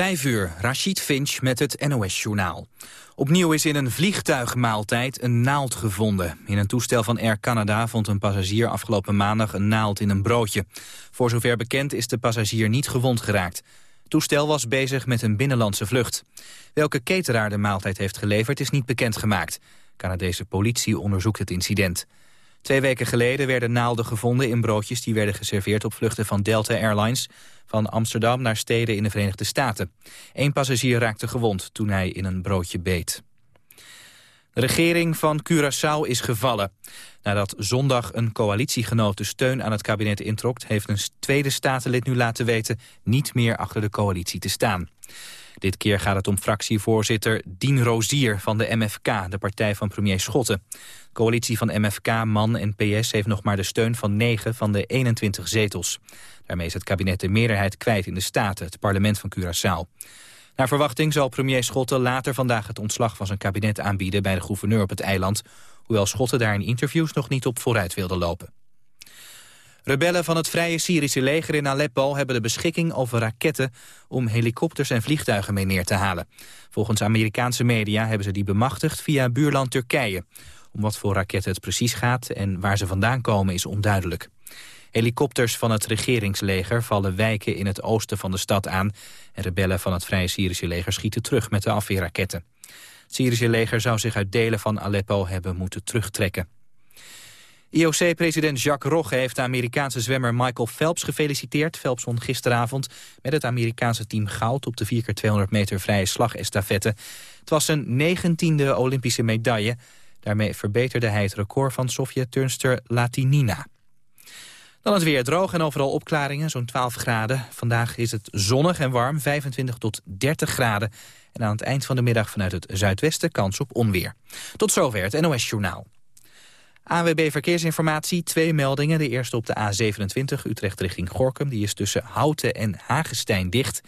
Vijf uur, Rashid Finch met het NOS-journaal. Opnieuw is in een vliegtuigmaaltijd een naald gevonden. In een toestel van Air Canada vond een passagier afgelopen maandag een naald in een broodje. Voor zover bekend is de passagier niet gewond geraakt. Het toestel was bezig met een binnenlandse vlucht. Welke cateraar de maaltijd heeft geleverd is niet bekendgemaakt. Canadese politie onderzoekt het incident. Twee weken geleden werden naalden gevonden in broodjes... die werden geserveerd op vluchten van Delta Airlines... van Amsterdam naar steden in de Verenigde Staten. Eén passagier raakte gewond toen hij in een broodje beet. De regering van Curaçao is gevallen. Nadat zondag een coalitiegenoot de steun aan het kabinet introk... heeft een tweede statenlid nu laten weten niet meer achter de coalitie te staan. Dit keer gaat het om fractievoorzitter Dien Rozier van de MFK, de partij van premier Schotten. Coalitie van MFK, MAN en PS heeft nog maar de steun van 9 van de 21 zetels. Daarmee is het kabinet de meerderheid kwijt in de Staten, het parlement van Curaçao. Naar verwachting zal premier Schotten later vandaag het ontslag van zijn kabinet aanbieden bij de gouverneur op het eiland, hoewel Schotten daar in interviews nog niet op vooruit wilde lopen. Rebellen van het Vrije Syrische leger in Aleppo hebben de beschikking over raketten om helikopters en vliegtuigen mee neer te halen. Volgens Amerikaanse media hebben ze die bemachtigd via buurland Turkije. Om wat voor raketten het precies gaat en waar ze vandaan komen is onduidelijk. Helikopters van het regeringsleger vallen wijken in het oosten van de stad aan... en rebellen van het Vrije Syrische leger schieten terug met de afweerraketten. Het Syrische leger zou zich uit delen van Aleppo hebben moeten terugtrekken. IOC-president Jacques Rogge heeft de Amerikaanse zwemmer Michael Phelps gefeliciteerd. Phelps won gisteravond met het Amerikaanse team goud op de 4x200 meter vrije slagestafette. Het was zijn negentiende Olympische medaille. Daarmee verbeterde hij het record van Sovjet-turnster Latinina. Dan het weer droog en overal opklaringen, zo'n 12 graden. Vandaag is het zonnig en warm, 25 tot 30 graden. En aan het eind van de middag vanuit het zuidwesten kans op onweer. Tot zover het NOS Journaal. ANWB Verkeersinformatie, twee meldingen. De eerste op de A27, Utrecht richting Gorkum. Die is tussen Houten en Hagestein dicht.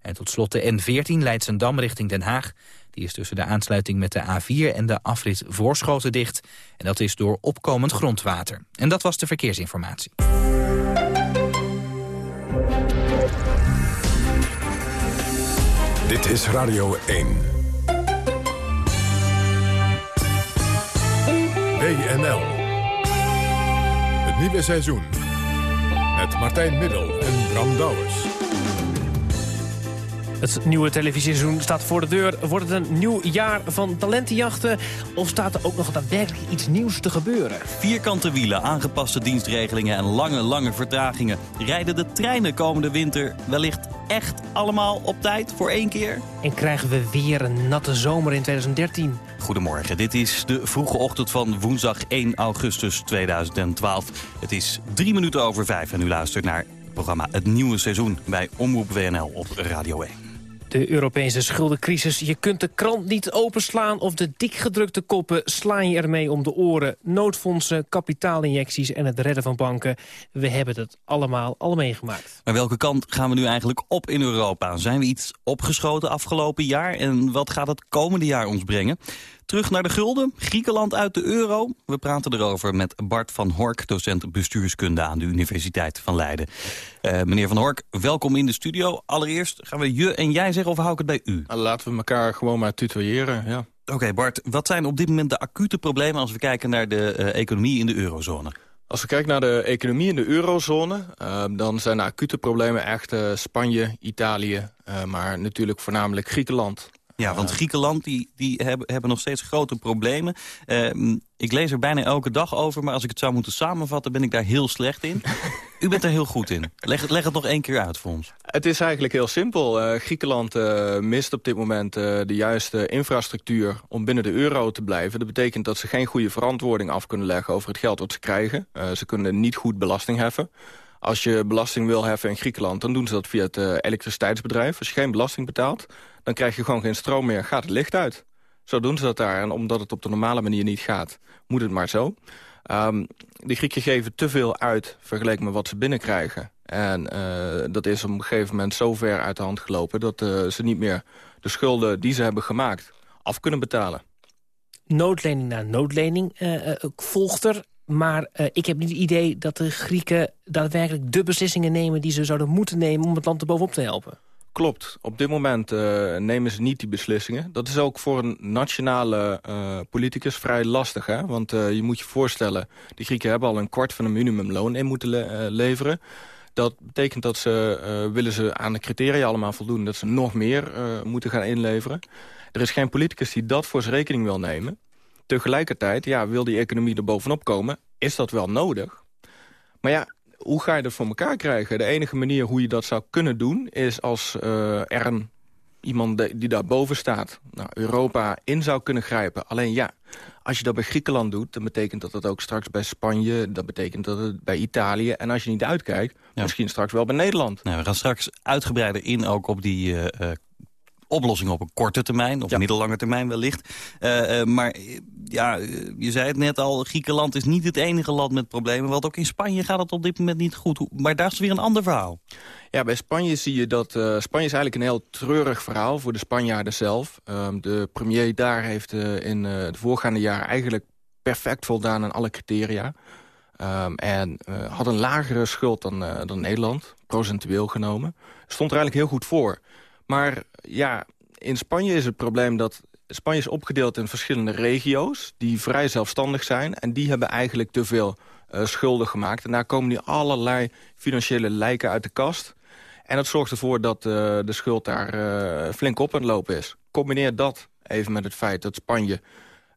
En tot slot de N14, Leidsendam richting Den Haag. Die is tussen de aansluiting met de A4 en de afrit Voorschoten dicht. En dat is door opkomend grondwater. En dat was de verkeersinformatie. Dit is Radio 1. WNL. Het nieuwe seizoen. Met Martijn Middel en Bram Douwers. Het nieuwe televisieseizoen staat voor de deur. Wordt het een nieuw jaar van talentenjachten? Of staat er ook nog daadwerkelijk iets nieuws te gebeuren? Vierkante wielen, aangepaste dienstregelingen en lange, lange vertragingen. Rijden de treinen komende winter wellicht echt allemaal op tijd voor één keer? En krijgen we weer een natte zomer in 2013? Goedemorgen, dit is de vroege ochtend van woensdag 1 augustus 2012. Het is drie minuten over vijf en u luistert naar het programma Het Nieuwe Seizoen bij Omroep WNL op Radio 1. De Europese schuldencrisis. Je kunt de krant niet openslaan of de dikgedrukte koppen slaan je ermee om de oren. Noodfondsen, kapitaalinjecties en het redden van banken. We hebben het allemaal al meegemaakt. Maar welke kant gaan we nu eigenlijk op in Europa? Zijn we iets opgeschoten afgelopen jaar? En wat gaat het komende jaar ons brengen? Terug naar de gulden, Griekenland uit de euro. We praten erover met Bart van Hork, docent bestuurskunde aan de Universiteit van Leiden. Uh, meneer van Hork, welkom in de studio. Allereerst gaan we je en jij zeggen of hou ik het bij u? Nou, laten we elkaar gewoon maar tutoyeren, ja. Oké Bart, wat zijn op dit moment de acute problemen als we kijken naar de uh, economie in de eurozone? Als we kijken naar de economie in de eurozone... Uh, dan zijn de acute problemen echt Spanje, Italië... maar natuurlijk voornamelijk Griekenland. Ja, want Griekenland die, die hebben, hebben nog steeds grote problemen. Uh, ik lees er bijna elke dag over, maar als ik het zou moeten samenvatten... ben ik daar heel slecht in. U bent er heel goed in. Leg het, leg het nog één keer uit voor ons. Het is eigenlijk heel simpel. Uh, Griekenland uh, mist op dit moment uh, de juiste infrastructuur om binnen de euro te blijven. Dat betekent dat ze geen goede verantwoording af kunnen leggen over het geld wat ze krijgen. ze kunnen niet goed belasting heffen. Als je belasting wil heffen in Griekenland, dan doen ze dat via het elektriciteitsbedrijf. Als je geen belasting betaalt, dan krijg je gewoon geen stroom meer, gaat het licht uit. Zo doen ze dat daar. En omdat het op de normale manier niet gaat, moet het maar zo. Um, de Grieken geven te veel uit vergeleken met wat ze binnenkrijgen. En uh, dat is op een gegeven moment zo ver uit de hand gelopen... dat uh, ze niet meer de schulden die ze hebben gemaakt af kunnen betalen. Noodlening na noodlening uh, volgt er. Maar ik heb niet het idee dat de Grieken daadwerkelijk de beslissingen nemen... die ze zouden moeten nemen om het land er bovenop te helpen. Klopt. Op dit moment uh, nemen ze niet die beslissingen. Dat is ook voor een nationale uh, politicus vrij lastig. Hè? Want uh, je moet je voorstellen, de Grieken hebben al een kwart van een minimumloon in moeten le leveren. Dat betekent dat ze, willen ze aan de criteria allemaal voldoen... dat ze nog meer moeten gaan inleveren. Er is geen politicus die dat voor zijn rekening wil nemen. Tegelijkertijd, ja, wil die economie er bovenop komen... is dat wel nodig. Maar ja, hoe ga je dat voor elkaar krijgen? De enige manier hoe je dat zou kunnen doen... is als uh, er een, iemand die daar boven staat... Nou, Europa in zou kunnen grijpen. Alleen ja, als je dat bij Griekenland doet... dan betekent dat dat ook straks bij Spanje... dat betekent dat het bij Italië... en als je niet uitkijkt, misschien straks wel bij Nederland. Nou, we gaan straks uitgebreider in ook op die uh, oplossingen op een korte termijn, of ja. middellange termijn wellicht. Uh, uh, maar ja, je zei het net al, Griekenland is niet het enige land met problemen. Want ook in Spanje gaat het op dit moment niet goed. Maar daar is weer een ander verhaal. Ja, bij Spanje zie je dat... Uh, Spanje is eigenlijk een heel treurig verhaal voor de Spanjaarden zelf. Um, de premier daar heeft in de voorgaande jaren eigenlijk perfect voldaan aan alle criteria. Um, en had een lagere schuld dan, dan Nederland, procentueel genomen. Stond er eigenlijk heel goed voor. Maar ja, in Spanje is het probleem dat... Spanje is opgedeeld in verschillende regio's die vrij zelfstandig zijn. En die hebben eigenlijk te veel uh, schulden gemaakt. En daar komen nu allerlei financiële lijken uit de kast. En dat zorgt ervoor dat uh, de schuld daar uh, flink op aan het lopen is. Combineer dat even met het feit dat Spanje...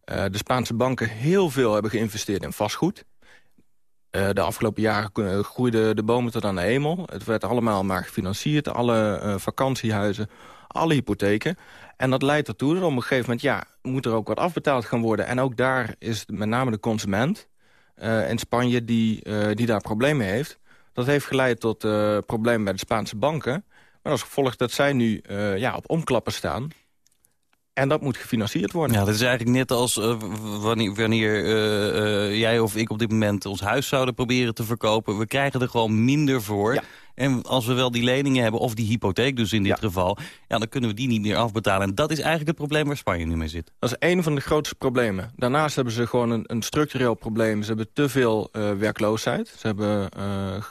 de Spaanse banken heel veel hebben geïnvesteerd in vastgoed. De afgelopen jaren groeiden de bomen tot aan de hemel. Het werd allemaal maar gefinancierd. Alle vakantiehuizen, alle hypotheken. En dat leidt ertoe dat op een gegeven moment... ja, moet er ook wat afbetaald gaan worden. En ook daar is met name de consument in Spanje die, die daar problemen heeft. Dat heeft geleid tot problemen bij de Spaanse banken. Maar als gevolg dat zij nu ja, op omklappen staan... En dat moet gefinancierd worden. Ja, dat is eigenlijk net als uh, wanneer, wanneer uh, uh, jij of ik op dit moment ons huis zouden proberen te verkopen. We krijgen er gewoon minder voor. Ja. En als we wel die leningen hebben, of die hypotheek dus in dit geval... Ja, dan kunnen we die niet meer afbetalen. En dat is eigenlijk het probleem waar Spanje nu mee zit. Dat is een van de grootste problemen. Daarnaast hebben ze gewoon een, een structureel probleem. Ze hebben te veel uh, werkloosheid. Ze hebben, uh,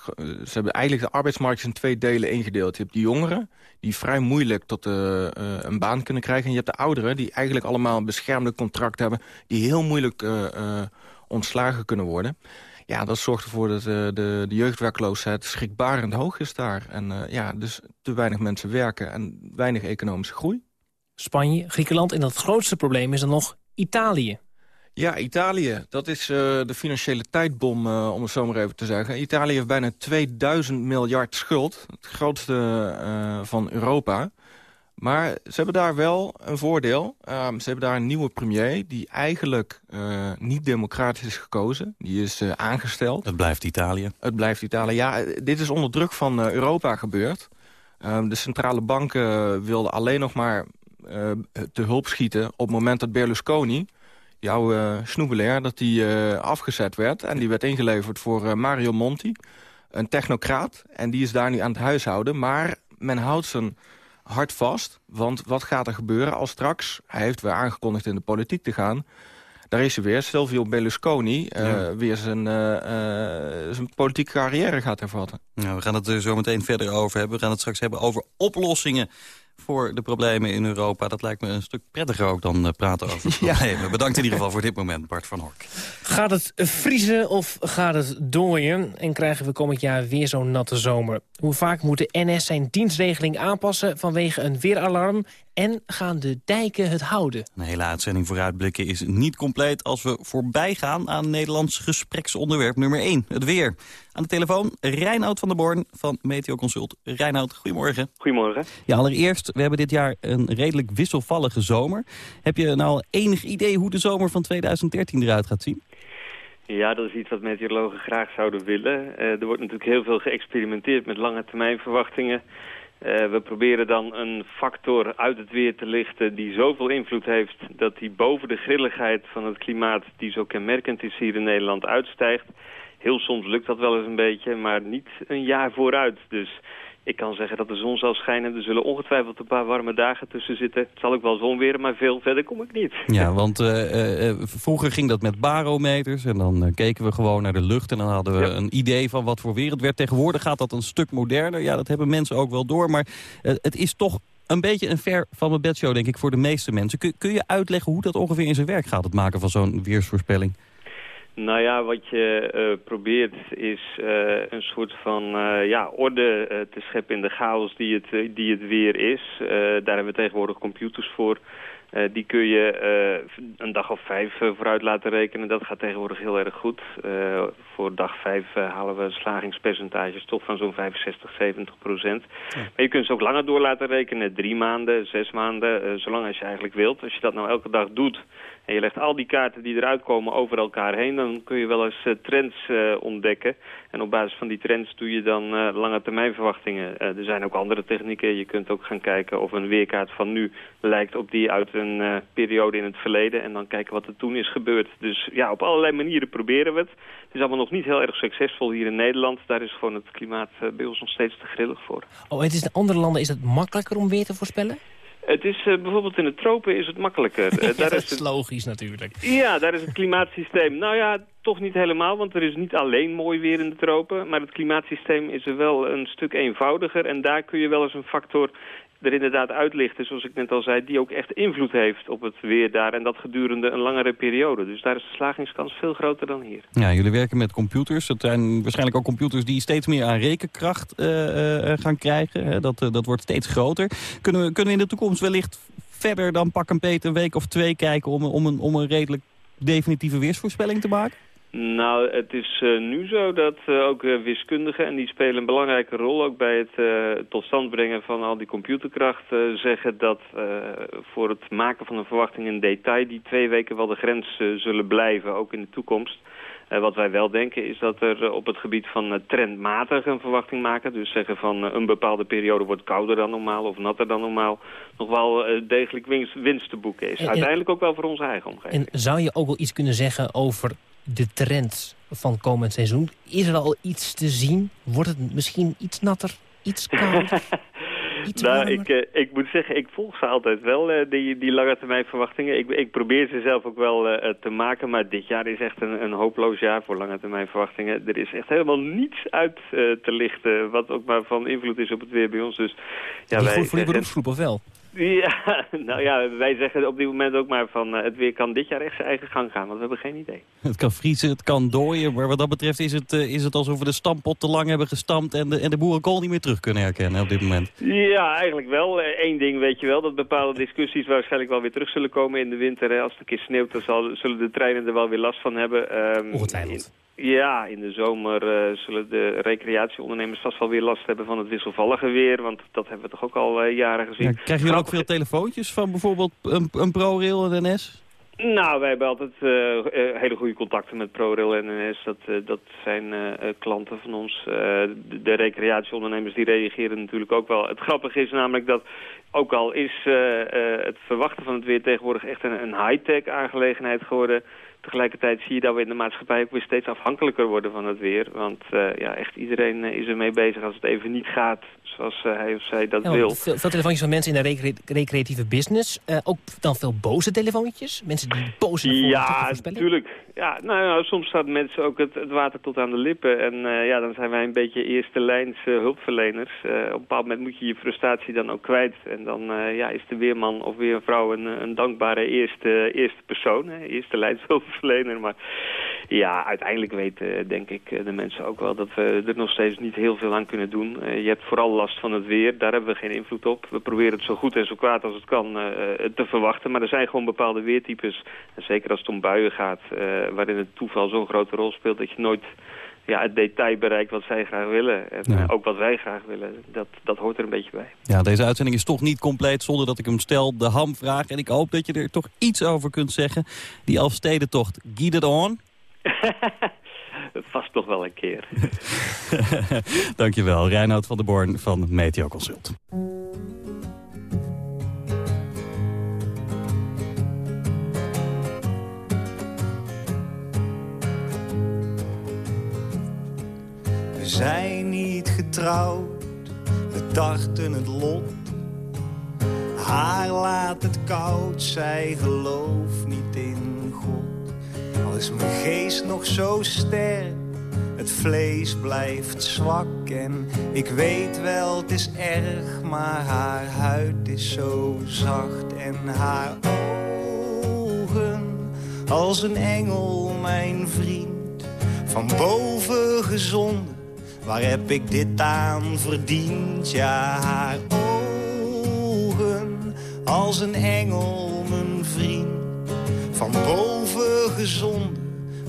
ze hebben eigenlijk de arbeidsmarkt in twee delen ingedeeld. Je hebt die jongeren, die vrij moeilijk tot uh, een baan kunnen krijgen. En je hebt de ouderen, die eigenlijk allemaal een beschermde contract hebben... die heel moeilijk ontslagen kunnen worden... Ja, dat zorgt ervoor dat uh, de, de jeugdwerkloosheid schrikbarend hoog is daar. En uh, ja, dus te weinig mensen werken en weinig economische groei. Spanje, Griekenland en dat grootste probleem is dan nog Italië. Ja, Italië. Dat is uh, de financiële tijdbom, om het zo maar even te zeggen. Italië heeft bijna 2000 miljard schuld. Het grootste van Europa. Maar ze hebben daar wel een voordeel. Um, ze hebben daar een nieuwe premier die eigenlijk uh, niet democratisch is gekozen. Die is uh, aangesteld. Het blijft Italië. Het blijft Italië. Ja, dit is onder druk van uh, Europa gebeurd. Um, de centrale banken wilden alleen nog maar te hulp schieten... op het moment dat Berlusconi, jouw uh, snoebelair, dat die afgezet werd. En die werd ingeleverd voor Mario Monti, een technocraat. En die is daar nu aan het huishouden. Maar men houdt zijn hard vast. Want wat gaat er gebeuren als straks... hij heeft weer aangekondigd in de politiek te gaan... daar is hij weer, Silvio Berlusconi... Uh, weer zijn, uh, uh, zijn politieke carrière gaat hervatten. Nou, we gaan het er zo meteen verder over hebben. We gaan het straks hebben over oplossingen voor de problemen in Europa. Dat lijkt me een stuk prettiger ook dan uh, praten over problemen. Ja. Bedankt in ieder geval voor dit moment, Bart van Hork. Gaat het vriezen of gaat het dooien? En krijgen we komend jaar weer zo'n natte zomer? Hoe vaak moet de NS zijn dienstregeling aanpassen vanwege een weeralarm? En gaan de dijken het houden? Een hele uitzending vooruitblikken is niet compleet... als we voorbij gaan aan Nederlands gespreksonderwerp nummer 1, het weer. Aan de telefoon Reinoud van der Born van Meteoconsult. Reinoud, goedemorgen. Goedemorgen. Ja, allereerst, we hebben dit jaar een redelijk wisselvallige zomer. Heb je nou enig idee hoe de zomer van 2013 eruit gaat zien? Ja, dat is iets wat meteorologen graag zouden willen. Uh, er wordt natuurlijk heel veel geëxperimenteerd met lange termijn verwachtingen. Uh, we proberen dan een factor uit het weer te lichten die zoveel invloed heeft... dat die boven de grilligheid van het klimaat die zo kenmerkend is hier in Nederland uitstijgt. Heel soms lukt dat wel eens een beetje, maar niet een jaar vooruit. Dus ik kan zeggen dat de zon zal schijnen. Er zullen ongetwijfeld een paar warme dagen tussen zitten. Het zal ook wel zon weer, maar veel verder kom ik niet. Ja, want uh, uh, vroeger ging dat met barometers. En dan keken we gewoon naar de lucht. En dan hadden we een idee van wat voor weer het werd. Tegenwoordig gaat dat een stuk moderner. Ja, dat hebben mensen ook wel door. Maar het is toch een beetje een ver van mijn bedshow, denk ik, voor de meeste mensen. Kun, kun je uitleggen hoe dat ongeveer in zijn werk gaat, het maken van zo'n weersvoorspelling? Nou ja, wat je uh, probeert is uh, een soort van uh, ja, orde te scheppen in de chaos die het, die het weer is. daar hebben we tegenwoordig computers voor. die kun je een dag of vijf vooruit laten rekenen. Dat gaat tegenwoordig heel erg goed. Voor dag vijf halen we slagingspercentages toch van zo'n 65, 70 procent. Maar je kunt ze ook langer door laten rekenen. Drie maanden, zes maanden, zolang als je eigenlijk wilt. Als je dat nou elke dag doet en je legt al die kaarten die eruit komen over elkaar heen... dan kun je wel eens uh, trends ontdekken. En op basis van die trends doe je dan lange termijn verwachtingen. er zijn ook andere technieken. Je kunt ook gaan kijken of een weerkaart van nu lijkt op die uit een periode in het verleden. En dan kijken wat er toen is gebeurd. Dus ja, op allerlei manieren proberen we het. Het is allemaal nog niet heel erg succesvol hier in Nederland. Daar is gewoon het klimaat bij ons nog steeds te grillig voor. Oh, het is in andere landen is het makkelijker om weer te voorspellen? Het is uh, bijvoorbeeld in de tropen is het makkelijker. Uh, daar dat is, het... logisch natuurlijk. Ja, daar is het klimaatsysteem. Nou ja, toch niet helemaal, want er is niet alleen mooi weer in de tropen. Maar het klimaatsysteem is er wel een stuk eenvoudiger. En daar kun je wel eens een factor er inderdaad uitlichten, zoals ik net al zei, die ook echt invloed heeft op het weer daar. En dat gedurende een langere periode. Dus daar is de slagingskans veel groter dan hier. Ja, jullie werken met computers. Het zijn waarschijnlijk ook computers die steeds meer aan rekenkracht uh, uh, gaan krijgen. Dat, dat wordt steeds groter. Kunnen we, kunnen we in de toekomst wellicht verder dan pak een beet een week of twee kijken om, om, een, om een redelijk definitieve weersvoorspelling te maken? Nou, het is uh, nu zo dat uh, ook uh, wiskundigen, en die spelen een belangrijke rol ook bij het tot stand brengen van al die computerkracht, zeggen dat voor het maken van een verwachting in detail die twee weken wel de grens zullen blijven, ook in de toekomst. wat wij wel denken is dat er op het gebied van trendmatig een verwachting maken, dus zeggen van een bepaalde periode wordt kouder dan normaal of natter dan normaal, nog wel degelijk winst, winst te boeken is. Uiteindelijk ook wel voor onze eigen omgeving. En zou je ook wel iets kunnen zeggen over de trend van komend seizoen? Is er al iets te zien? Wordt het misschien iets natter, iets kouder? nou, ik, uh, ik moet zeggen, ik volg ze altijd wel, uh, die, die lange termijn verwachtingen. Ik, ik probeer ze zelf ook wel uh, te maken, maar dit jaar is echt een, een hopeloos jaar voor lange termijn verwachtingen. Er is echt helemaal niets uit te lichten, wat ook maar van invloed is op het weer bij ons. Dus, ja, Niet wij, goed voor die beroepsgroep, of wel? Ja, nou ja, wij zeggen op dit moment ook maar van het weer kan dit jaar echt zijn eigen gang gaan, want we hebben geen idee. Het kan vriezen, het kan dooien, maar wat dat betreft is het, is het alsof we de stampot te lang hebben gestampt en de, en de boerenkool niet meer terug kunnen herkennen op dit moment. Ja, eigenlijk wel. Eén ding weet je wel, dat bepaalde discussies waarschijnlijk wel weer terug zullen komen in de winter. Als het een keer sneeuwt, dan zal, zullen de treinen er wel weer last van hebben. Um, Ongetwijfeld. Ja, in de zomer uh, zullen de recreatieondernemers vast wel weer last hebben van het wisselvallige weer. Want dat hebben we toch ook al uh, jaren gezien. Ja, krijgen jullie ook veel telefoontjes van bijvoorbeeld een, een ProRail en NS? Nou, wij hebben altijd uh, hele goede contacten met ProRail en NS. Dat, dat zijn klanten van ons. De, de, recreatieondernemers die reageren natuurlijk ook wel. Het grappige is namelijk dat, ook al is het verwachten van het weer tegenwoordig echt een, een high-tech aangelegenheid geworden tegelijkertijd zie je dat we in de maatschappij ook weer steeds afhankelijker worden van het weer. Want uh, ja, echt iedereen uh, is ermee bezig als het even niet gaat zoals uh, hij of zij dat wil. Veel, veel, telefoontjes van mensen in de recreatieve business. ook dan veel boze telefoontjes? Mensen die boos zijn Ja, natuurlijk. Ja, nou, nou, soms staat mensen ook het, het, water tot aan de lippen. En ja, dan zijn wij een beetje eerste lijns hulpverleners. op een bepaald moment moet je je frustratie dan ook kwijt. En dan ja, is de weerman of weervrouw een, een dankbare eerste, eerste persoon. Hè, eerste lijns hulpverlener. Maar ja, uiteindelijk weten denk ik de mensen ook wel dat we er nog steeds niet heel veel aan kunnen doen. je hebt vooral last van het weer, daar hebben we geen invloed op. We proberen het zo goed en zo kwaad als het kan te verwachten. Maar er zijn gewoon bepaalde weertypes, en zeker als het om buien gaat... Waarin het toeval zo'n grote rol speelt dat je nooit ja, het detail bereikt wat zij graag willen. En ja. ook wat wij graag willen. Dat, dat hoort er een beetje bij. Ja, deze uitzending is toch niet compleet zonder dat ik hem stel de ham vraag. En ik hoop dat je er toch iets over kunt zeggen. Die Elfstedentocht, Guide it on. Vast toch wel een keer. Dankjewel, Reinoud van der Born van Meteo Consult. We zijn niet getrouwd dachten het lot. Haar laat het koud, zij gelooft niet in God. Al is mijn geest nog zo sterk, het vlees blijft zwak. En ik weet wel, het is erg, maar haar huid is zo zacht. En haar ogen, als een engel, mijn vriend, van boven gezonden Waar heb ik dit aan verdiend? Ja, haar ogen als een engel, mijn vriend. Van boven gezonden,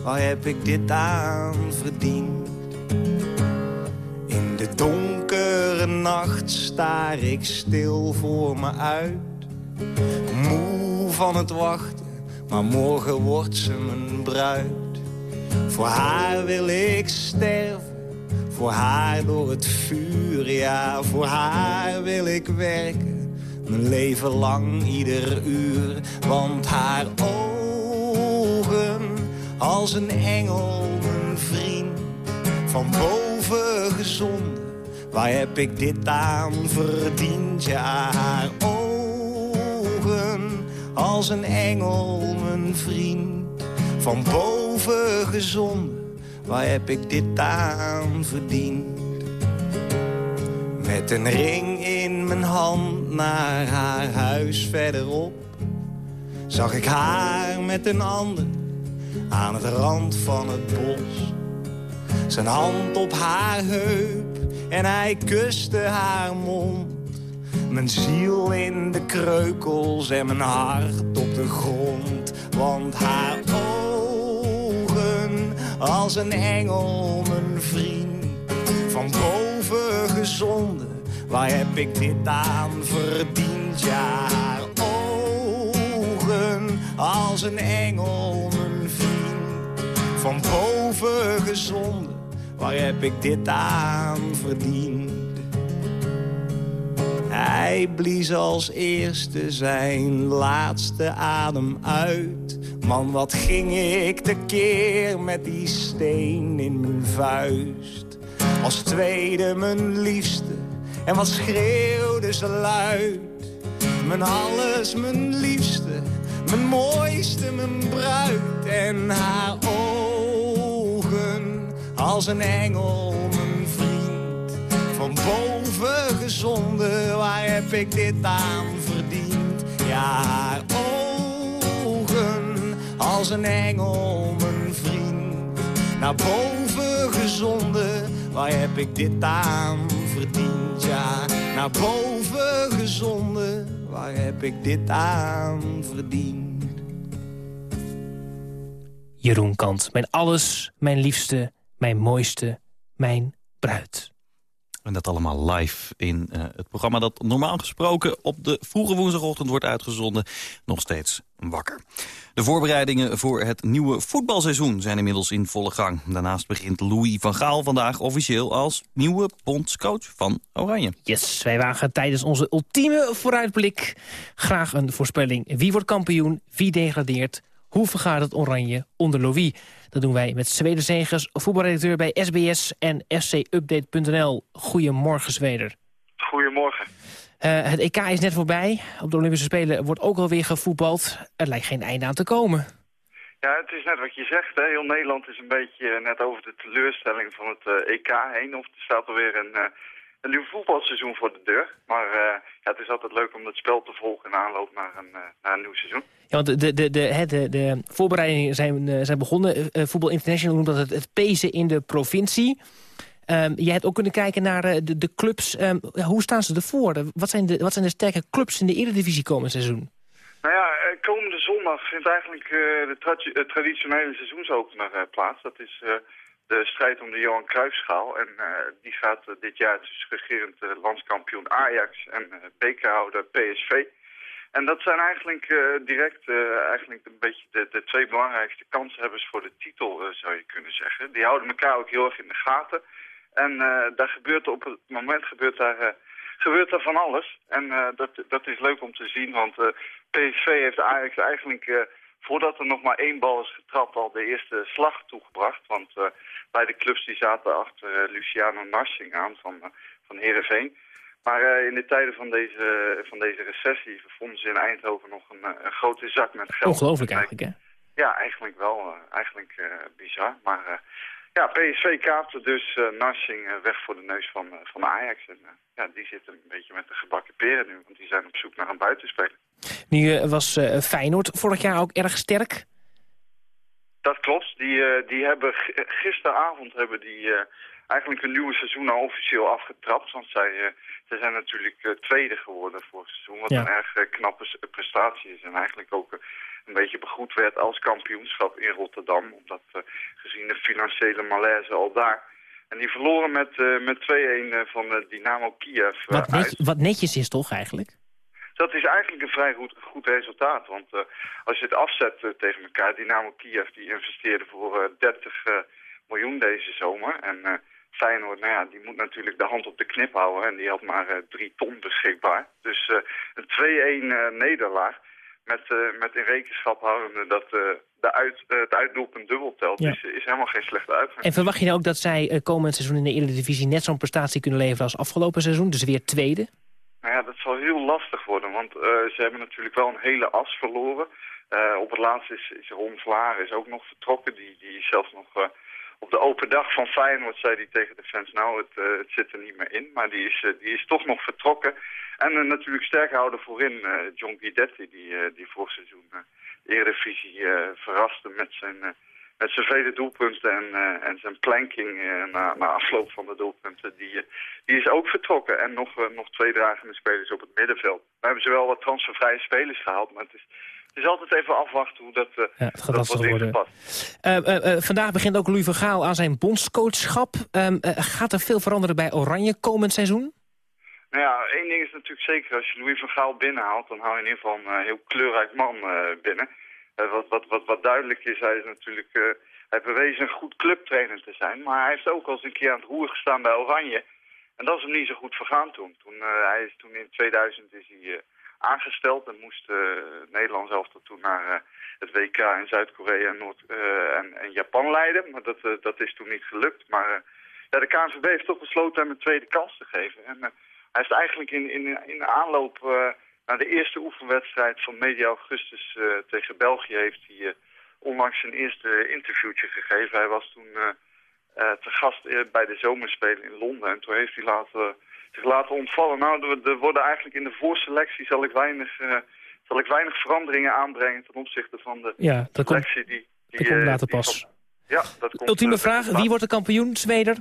waar heb ik dit aan verdiend? In de donkere nacht staar ik stil voor me uit. Moe van het wachten, maar morgen wordt ze mijn bruid. Voor haar wil ik sterven voor haar door het vuur, ja, voor haar wil ik werken. Mijn leven lang, ieder uur. Want haar ogen, als een engel, mijn vriend. Van boven gezonden, waar heb ik dit aan verdiend? Ja, haar ogen, als een engel, mijn vriend. Van boven gezonden waar heb ik dit aan verdiend? Met een ring in mijn hand naar haar huis verderop Zag ik haar met een ander aan het rand van het bos Zijn hand op haar heup en hij kuste haar mond Mijn ziel in de kreukels en mijn hart op de grond Want haar als een engel, mijn vriend. Van boven gezonden, waar heb ik dit aan verdiend? Ja, ogen, als een engel, mijn vriend. Van boven gezonden, waar heb ik dit aan verdiend? Hij blies als eerste zijn laatste adem uit. Man, wat ging ik tekeer met die steen in mijn vuist. Als tweede mijn liefste, en wat schreeuwde ze luid. Mijn alles, mijn liefste, mijn mooiste, mijn bruid. En haar ogen, als een engel, mijn vriend. Van boven gezonden, waar heb ik dit aan verdiend? Ja, haar als een engel, mijn vriend. Naar boven gezonden, waar heb ik dit aan verdiend? Ja, naar boven gezonden, waar heb ik dit aan verdiend? Jeroen Kant, mijn alles, mijn liefste, mijn mooiste, mijn bruid. En dat allemaal live in uh, het programma dat normaal gesproken op de vroege woensdagochtend wordt uitgezonden. Nog steeds wakker. De voorbereidingen voor het nieuwe voetbalseizoen zijn inmiddels in volle gang. Daarnaast begint Louis van Gaal vandaag officieel als nieuwe bondscoach van Oranje. Yes, wij wagen tijdens onze ultieme vooruitblik graag een voorspelling. Wie wordt kampioen, wie degradeert, hoe vergaat het Oranje onder Louis? Dat doen wij met Zweden Zegers, voetbalredacteur bij SBS en scupdate.nl. Goedemorgen, Zweder. Goedemorgen. Uh, het EK is net voorbij. Op de Olympische Spelen wordt ook alweer gevoetbald. Er lijkt geen einde aan te komen. Ja, het is net wat je zegt. Hè. Heel Nederland is een beetje net over de teleurstelling van het uh, EK heen. Of er staat alweer een, uh, een nieuw voetbalseizoen voor de deur. Maar ja, het is altijd leuk om het spel te volgen in aanloop naar een, naar een nieuw seizoen. Ja, want de, de, de, de, de voorbereidingen zijn, zijn begonnen. Voetbal International noemt dat het, het pezen in de provincie. Um, jij hebt ook kunnen kijken naar uh, de, de, clubs. Um, hoe staan ze ervoor? Wat zijn, de, wat zijn de sterke clubs in de Eredivisie komend seizoen? Nou ja, eh, komende zondag vindt eigenlijk de tra traditionele seizoensopener plaats. Dat is de strijd om de Johan Cruijffschaal. En die gaat dit jaar tussen regerend landskampioen Ajax en bekerhouder PSV. En dat zijn eigenlijk direct eigenlijk een beetje de, de, twee belangrijkste kanshebbers voor de titel, zou je kunnen zeggen. Die houden elkaar ook heel erg in de gaten. En daar gebeurt op het moment gebeurt daar, gebeurt daar van alles. En dat, dat is leuk om te zien, want PSV heeft Ajax eigenlijk... voordat er nog maar één bal is getrapt al de eerste slag toegebracht. Want bij de clubs die zaten achter Luciano Narsing aan van, van Heerenveen. Maar in de tijden van deze, van deze recessie vonden ze in Eindhoven nog een, een grote zak met geld. Ongelooflijk eigenlijk, hè? Ja, eigenlijk wel. eigenlijk bizar. Maar ja, PSV kaapte dus uh, Narsing weg voor de neus van, van Ajax. En ja, die zitten een beetje met de gebakken peren nu, want die zijn op zoek naar een buitenspeler. Nu was Feyenoord vorig jaar ook erg sterk. Dat klopt. Die, die hebben gisteravond hebben die eigenlijk een nieuwe seizoen al officieel afgetrapt. Want zij, zij zijn natuurlijk tweede geworden voor het seizoen. Wat een erg knappe prestatie is. En eigenlijk ook een beetje begroet werd als kampioenschap in Rotterdam. Omdat uh, gezien de financiële malaise al daar. En die verloren met, uh, met 2-1 van Dynamo Kiev wat, net, wat, netjes is toch eigenlijk? Dat is eigenlijk een vrij goed, goed resultaat. Want als je het afzet tegen elkaar, Dynamo Kiev die investeerde voor 30 miljoen deze zomer. En Feyenoord, nou ja, die moet natuurlijk de hand op de knip houden. En die had maar 3 ton beschikbaar. Dus een 2-1 nederlaag met, uh, met in rekenschap houden dat uh, de uit, uh, het uitdoelpunt dubbel telt. Ja. Is, is helemaal geen slechte uitgang. En verwacht je nou ook dat zij komend seizoen in de Eredivisie net zo'n prestatie kunnen leveren als afgelopen seizoen? Dus weer tweede? Zal heel lastig worden, want ze hebben natuurlijk wel een hele as verloren. op het laatst is, is Ron Vlaar is ook nog vertrokken. Die, die is zelfs nog op de open dag van Feyenoord zei hij tegen de fans... nou, het, het zit er niet meer in, maar die is, die is toch nog vertrokken... En natuurlijk sterk houden voorin John Guidetti, die, die vorig seizoen Eredivisie verraste met zijn, met zijn vele doelpunten en, en zijn planking na, na afloop van de doelpunten. Die, die is ook vertrokken en nog, nog twee dragende spelers op het middenveld. We hebben ze wel wat transfervrije spelers gehaald, maar het is, het is altijd even afwachten hoe dat, uh, ja, het gaat dat wordt worden. Uh, vandaag begint ook Louis van Gaal aan zijn bondscoachschap. Ehm, gaat er veel veranderen bij Oranje komend seizoen? Nou ja, één ding is natuurlijk zeker, als je Louis van Gaal binnenhaalt, dan haal je in ieder geval een heel kleurrijk man binnen. Uh, wat, wat, wat, wat duidelijk is, hij is natuurlijk, hij bewezen een goed clubtrainer te zijn, maar hij heeft ook al eens een keer aan het roer gestaan bij Oranje. En dat is hem niet zo goed vergaan toen. toen hij is toen in 2000 is hij aangesteld en moest Nederland zelf toen naar het WK in Zuid-Korea en, Noord, en, Japan leiden. Maar dat, dat is toen niet gelukt. Maar ja, de KNVB heeft toch besloten hem een tweede kans te geven. En, hij heeft eigenlijk in, in, in aanloop uh, naar de eerste oefenwedstrijd van media augustus uh, tegen België... heeft hij uh, onlangs zijn eerste interviewtje gegeven. Hij was toen te gast bij de zomerspelen in Londen. En toen heeft hij laten, zich laten ontvallen. Nou, er, worden eigenlijk in de voorselectie zal ik weinig, zal ik weinig veranderingen aanbrengen... ten opzichte van de ja, dat selectie komt, die, die... Dat komt later pas. ja, dat komt, Ultieme vraag, wie wordt de kampioen, Zweder?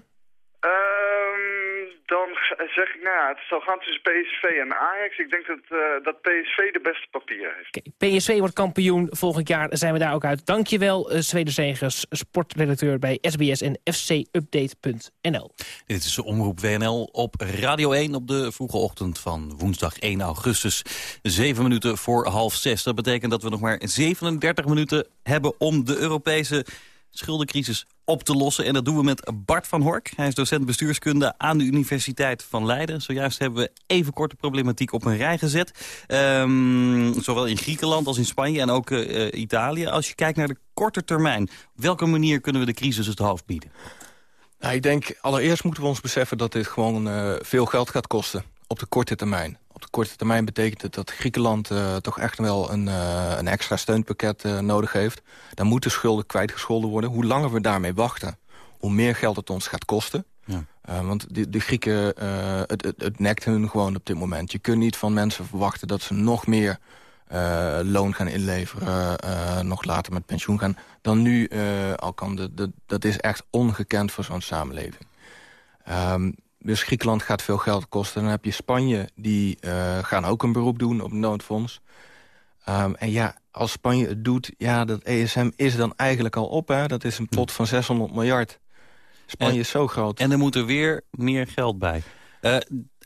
Dan zeg ik, nou ja, het zal gaan tussen PSV en Ajax. Ik denk dat, uh, dat PSV de beste papier heeft. Okay. PSV wordt kampioen. Volgend jaar zijn we daar ook uit. Dankjewel, uh, Zweden Zegers, sportredacteur bij SBS en fcupdate.nl. Dit is de Omroep WNL op Radio 1 op de vroege ochtend van woensdag 1 augustus. Zeven minuten voor half zes. Dat betekent dat we nog maar 37 minuten hebben om de Europese schuldencrisis op te lossen. En dat doen we met Bart van Hork. Hij is docent bestuurskunde aan de Universiteit van Leiden. Zojuist hebben we even korte problematiek op een rij gezet. Um, zowel in Griekenland als in Spanje en ook uh, Italië. Als je kijkt naar de korte termijn, op welke manier kunnen we de crisis het hoofd bieden? Nou, ik denk allereerst moeten we ons beseffen dat dit gewoon uh, veel geld gaat kosten op de korte termijn. Op de korte termijn betekent het dat Griekenland uh, toch echt wel een, uh, een extra steunpakket uh, nodig heeft. Dan moeten schulden kwijtgescholden worden. Hoe langer we daarmee wachten, hoe meer geld het ons gaat kosten. Ja. want de, de Grieken, het, het, het nekt hun gewoon op dit moment. Je kunt niet van mensen verwachten dat ze nog meer loon gaan inleveren... nog later met pensioen gaan, dan nu al kan. De, de, dat is echt ongekend voor zo'n samenleving. Um, dus Griekenland gaat veel geld kosten. Dan heb je Spanje, die uh, gaan ook een beroep doen op het noodfonds. Um, en ja, als Spanje het doet, ja, dat ESM is dan eigenlijk al op. Hè? Dat is een pot van 600 miljard. Spanje is zo groot. En er moet er weer meer geld bij. Uh,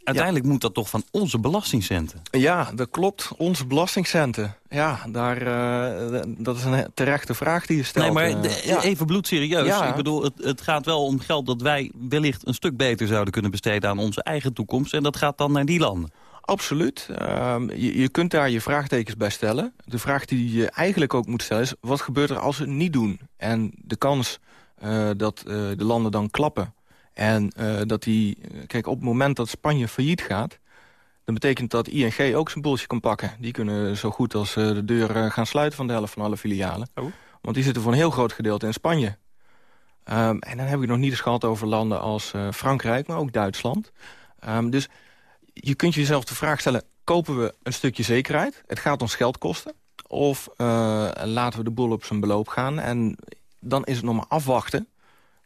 uiteindelijk moet dat toch van onze belastingcenten? Ja, dat klopt. Onze belastingcenten. Ja, daar, uh, dat is een terechte vraag die je stelt. Nee, maar uh, even bloedserieus. Ja. Ik bedoel, het, het, gaat wel om geld dat wij wellicht een stuk beter zouden kunnen besteden aan onze eigen toekomst. En dat gaat dan naar die landen. Absoluut. Uh, je, je, kunt daar je vraagtekens bij stellen. De vraag die je eigenlijk ook moet stellen is... wat gebeurt er als ze het niet doen? En de kans uh, dat de landen dan klappen en uh, dat die... Kijk, op het moment dat Spanje failliet gaat... Dat betekent dat ING ook zijn boeltje kan pakken. Die kunnen zo goed als de deur gaan sluiten van de helft van alle filialen. Oh. Want die zitten voor een heel groot gedeelte in Spanje. Ehm, en dan heb ik nog niet eens gehad over landen als Frankrijk, maar ook Duitsland. Um, dus je kunt jezelf de vraag stellen, kopen we een stukje zekerheid? Het gaat ons geld kosten. Of laten we de boel op zijn beloop gaan. En dan is het nog maar afwachten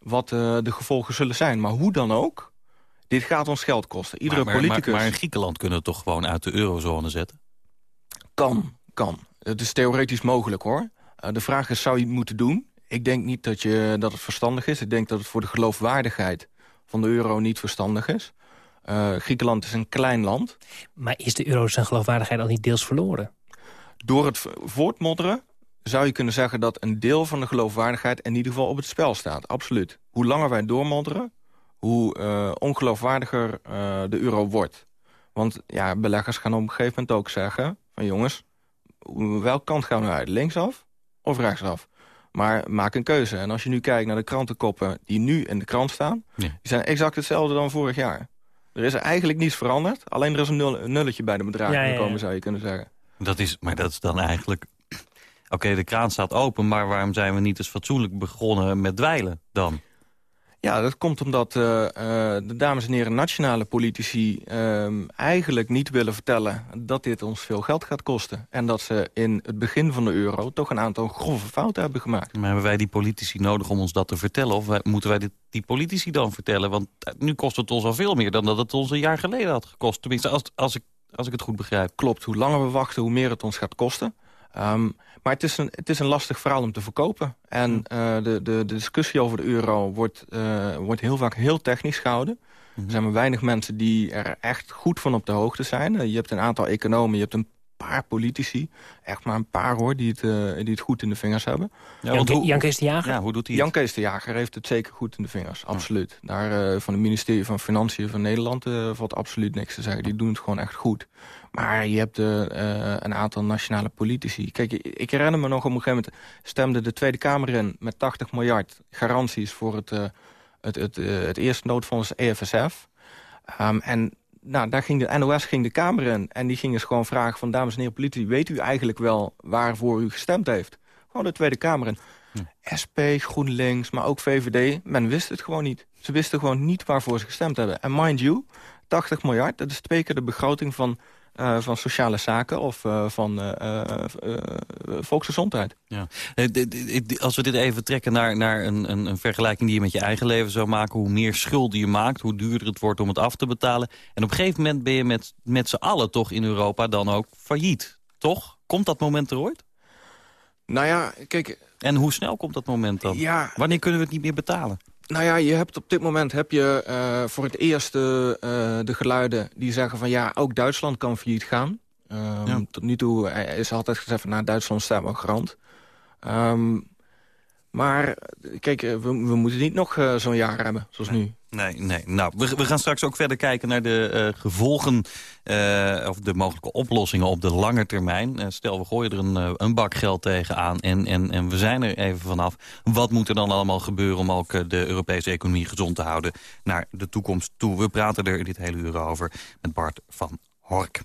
wat uh, de gevolgen zullen zijn. Maar hoe dan ook, dit gaat ons geld kosten. Iedere maar, maar, politicus... Maar, in Griekenland kunnen we toch gewoon uit de eurozone zetten? Kan, kan. Het is theoretisch mogelijk hoor. Uh, de vraag is, zou je het moeten doen? Ik denk niet dat, je, dat het verstandig is. Ik denk dat het voor de geloofwaardigheid van de euro niet verstandig is. Uh, Griekenland is een klein land. Maar is de euro zijn geloofwaardigheid al niet deels verloren? Door het voortmodderen zou je kunnen zeggen dat een deel van de geloofwaardigheid in ieder geval op het spel staat. Absoluut. Hoe langer wij doormodderen, hoe uh, ongeloofwaardiger uh, de euro wordt. Want ja, beleggers gaan op een gegeven moment ook zeggen... van jongens, welke kant gaan we uit? Linksaf of rechtsaf? Maar maak een keuze. En als je nu kijkt naar de krantenkoppen die nu in de krant staan... Ja. die zijn exact hetzelfde dan vorig jaar. Er is eigenlijk niets veranderd. Alleen er is een, nul, een nulletje bij de bedragen ja, gekomen, zou je kunnen zeggen. Dat is, maar dat is dan eigenlijk... Oké, de kraan staat open, maar waarom zijn we niet eens fatsoenlijk begonnen met dweilen dan? Ja, dat komt omdat uh, uh, de dames en heren nationale politici uh, eigenlijk niet willen vertellen dat dit ons veel geld gaat kosten. En dat ze in het begin van de euro toch een aantal grove fouten hebben gemaakt. Maar hebben wij die politici nodig om ons dat te vertellen? Of wij, moeten wij dit, die politici dan vertellen? Want nu kost het ons al veel meer dan dat het ons een jaar geleden had gekost. Tenminste, als, als, ik, als ik het goed begrijp. Klopt, hoe langer we wachten, hoe meer het ons gaat kosten. Um, maar het is, een, het is een lastig verhaal om te verkopen. En uh, de, de, de discussie over de euro wordt, uh, wordt heel vaak heel technisch gehouden. Er zijn maar weinig mensen die er echt goed van op de hoogte zijn. Uh, je hebt een aantal economen, je hebt een paar politici. Echt maar een paar hoor, die het, uh, die het goed in de vingers hebben. Ja, want Jan, Jan Kees de Jager? Ja, hoe doet hij Jan Kees de Jager heeft het zeker goed in de vingers, absoluut. Daar uh, van het ministerie van Financiën van Nederland uh, valt absoluut niks te zeggen. Die doen het gewoon echt goed. Maar je hebt een aantal nationale politici. Kijk, ik herinner me nog op een gegeven moment... stemde de Tweede Kamer in met 80 miljard garanties... voor het, het, het, het, het eerste noodfonds EFSF. Um, en nou, daar ging de NOS ging de Kamer in. En die ging eens gewoon vragen van... dames en heren politici, weet u eigenlijk wel waarvoor u gestemd heeft? Gewoon de Tweede Kamer in. Hm. SP, GroenLinks, maar ook VVD. Men wist het gewoon niet. Ze wisten gewoon niet waarvoor ze gestemd hebben. En mind you, 80 miljard, dat is twee keer de begroting van uh, van sociale zaken of uh, van uh, volksgezondheid. Ja. Als we dit even trekken naar, naar een, een, een, vergelijking die je met je eigen leven zou maken... hoe meer schulden je maakt, hoe duurder het wordt om het af te betalen. En op een gegeven moment ben je met, met z'n allen toch in Europa dan ook failliet. Toch? Komt dat moment er ooit? Nou ja, kijk... En hoe snel komt dat moment dan? Ja, Wanneer kunnen we het niet meer betalen? Nou ja, je hebt op dit moment heb je uh, voor het eerst uh, de geluiden die zeggen van ja, ook Duitsland kan failliet gaan. Um, ja. Tot nu toe is altijd gezegd van nou, Duitsland staat wel garant. Um, maar kijk, we, we moeten niet nog uh, zo'n jaar hebben, zoals nee. nu. Nee, nee. Nou, we, we, gaan straks ook verder kijken naar de uh, gevolgen... Uh, of de mogelijke oplossingen op de lange termijn. Uh, stel, we gooien er een, een bak geld tegenaan en, en, en we zijn er even vanaf. Wat moet er dan allemaal gebeuren om ook de Europese economie gezond te houden... naar de toekomst toe? We praten er dit hele uur over met Bart van Hork.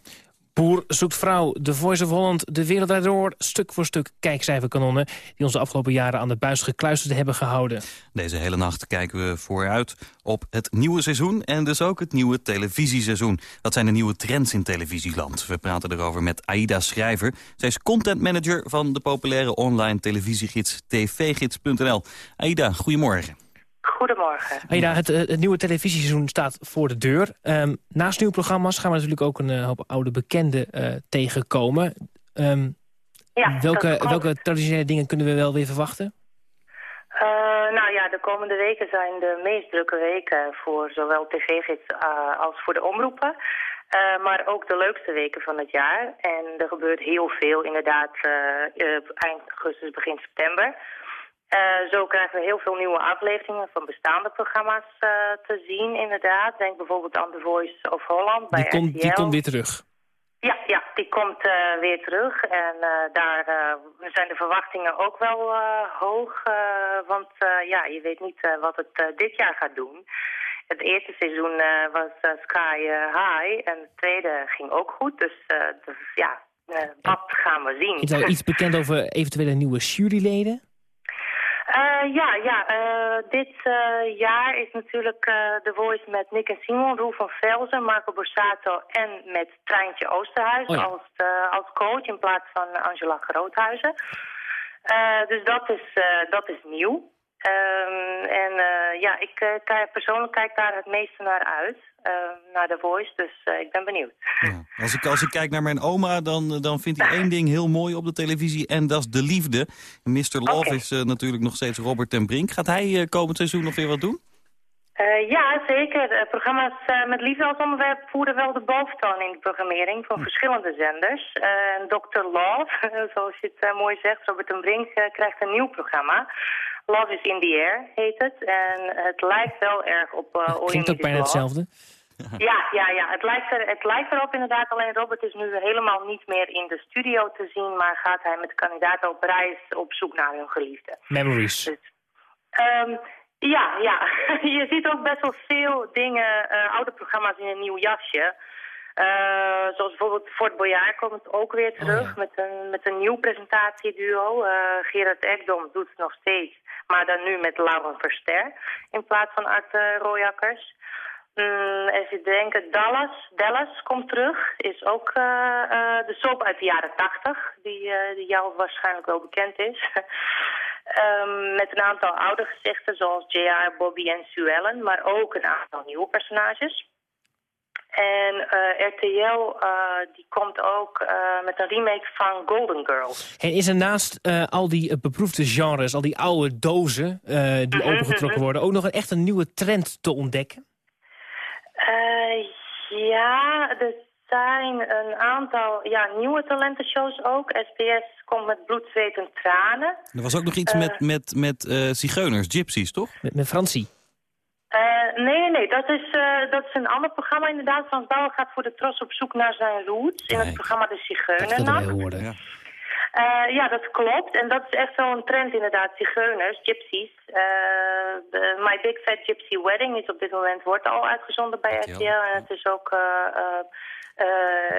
Boer zoekt vrouw, The Voice of Holland, de wereld daardoor... stuk voor stuk kijkcijferkanonnen... die ons de afgelopen jaren aan de buis gekluisterd hebben gehouden. Deze hele nacht kijken we vooruit op het nieuwe seizoen... en dus ook het nieuwe televisieseizoen. Wat zijn de nieuwe trends in televisieland? We praten erover met Aida Schrijver. Zij is contentmanager van de populaire online televisiegids tvgids.nl. Aida, goedemorgen. Goedemorgen. Aida, het, eh, het, nieuwe televisieseizoen staat voor de deur. Um, naast nieuwe programma's gaan we natuurlijk ook een uh, hoop oude bekenden uh, tegenkomen. Um, ja, welke, welke traditionele dingen kunnen we wel weer verwachten? Uh, nou ja, de komende weken zijn de meest drukke weken voor zowel tv-gids als voor de omroepen. maar ook de leukste weken van het jaar. En er gebeurt heel veel inderdaad eind augustus, begin september. Uh, zo krijgen we heel veel nieuwe afleveringen van bestaande programma's uh, te zien, inderdaad. Denk bijvoorbeeld aan The Voice of Holland bij die komt, Die komt weer terug? Ja, ja die komt uh, weer terug. En daar zijn de verwachtingen ook wel hoog. want ja, je weet niet wat het dit jaar gaat doen. Het eerste seizoen was Sky High en het tweede ging ook goed. Dus, dus ja, dat gaan we zien. Is er iets bekend over eventuele nieuwe juryleden? Uh, ja, ja. Uh, dit uh, jaar is natuurlijk The Voice met Nick en Simon, Roel van Velzen, Marco Borsato en met Treintje Oosterhuis oh als, als coach in plaats van Angela Groothuizen. dus dat is, dat is nieuw. Um, en ja, ik kijk, persoonlijk kijk daar het meeste naar uit. Ehm, naar The Voice. Dus uh, ik ben benieuwd. Ja. Als, ik, als ik kijk naar mijn oma, dan, dan vindt hij één ding heel mooi op de televisie. En dat is de liefde. Mr. Love is uh, natuurlijk nog steeds Robert ten Brink. Gaat hij uh, komend seizoen nog weer wat doen? Ja, zeker. programma's met liefde als onderwerp voeren wel de boventoon in de programmering van hm. verschillende zenders. Dr. Love, zoals je het mooi zegt, Robert ten Brink krijgt een nieuw programma. Love is in the Air heet het. En het lijkt wel erg op uh, Het klinkt ook bijna hetzelfde. Ja, ja, ja. Het lijkt, er, het lijkt erop inderdaad. Alleen Robert is nu helemaal niet meer in de studio te zien... maar gaat hij met de kandidaten op reis op zoek naar hun geliefde. Memories. Dus, um, ja, ja. je ziet ook best wel veel dingen, uh, oude programma's in een nieuw jasje... Uh, zoals bijvoorbeeld Fort Boyard komt ook weer oh, terug met, een, met een nieuw presentatieduo. Uh, Gerard Ekdom doet het nog steeds, maar dan nu met Lauren Verster in plaats van Art uh, Royakkers. Mm, even denken, Dallas, Dallas komt terug, is ook de soap uit de jaren tachtig, die, die jou waarschijnlijk wel bekend is. um, met een aantal oude gezichten zoals J.R., Bobby en Sue Ellen, maar ook een aantal nieuwe personages. En uh, RTL uh, die komt ook uh, met een remake van Golden Girls. En is er naast al die beproefde genres, al die oude dozen die mhm, opengetrokken mhm. worden... ook nog een, echt een nieuwe trend te ontdekken? ja, er zijn een aantal ja, nieuwe talentenshows ook. SBS komt met bloed, zweet en tranen. Er was ook nog iets met, met, met zigeuners, gypsies, toch? Met, met Francie. Uh, nee, nee, nee. Dat is, uh, dat is een ander programma inderdaad. Frans Bauer gaat voor de Tros op zoek naar zijn roots. In het programma De Zigeunernacht. Dat ja. Uh, ja, dat klopt. En dat is echt wel een trend inderdaad. Zigeuners, gypsies. Uh, My Big Fat Gypsy Wedding is op dit moment wordt al uitgezonden bij RTL. En het is ook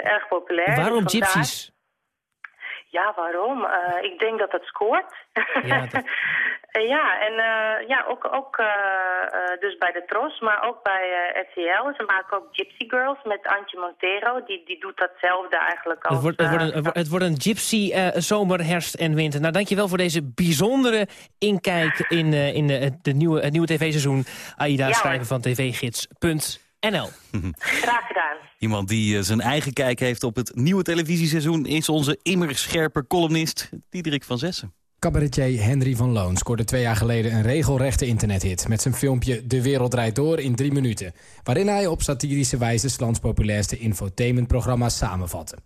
erg populair. Waarom dus gypsies? Ja, waarom? Uh, ik denk dat het scoort. Ja, dat... ja en uh, ja, ook, ook uh, dus bij de Tros, maar ook bij RTL. Ze maken ook Gypsy Girls met Antje Montero. Die, die doet datzelfde eigenlijk als... Het wordt, het wordt, een, het wordt een gypsy zomer, herfst en winter. Nou, dankjewel voor deze bijzondere inkijk in, in de, nieuwe, het nieuwe tv-seizoen. Aida, ja, schrijven van tvgids.nl. Graag gedaan. Iemand die uh, zijn eigen kijk heeft op het nieuwe televisieseizoen... is onze immer scherpe columnist Diederik van Zessen. Cabaretier Henry van Loon scoorde twee jaar geleden een regelrechte internethit... met zijn filmpje De Wereld Draait Door in drie minuten... waarin hij op satirische wijze lands populairste infotainmentprogramma's samenvatte.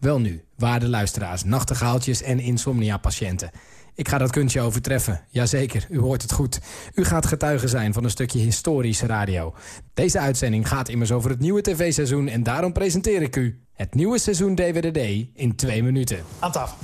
Wel nu, waarde luisteraars, nachtegaaltjes en insomnia-patiënten... Ik ga dat kunstje overtreffen. Jazeker, u hoort het goed. U gaat getuige zijn van een stukje historische radio. Deze uitzending gaat immers over het nieuwe tv-seizoen... en daarom presenteer ik u het nieuwe seizoen DWDD in twee minuten. Aan tafel.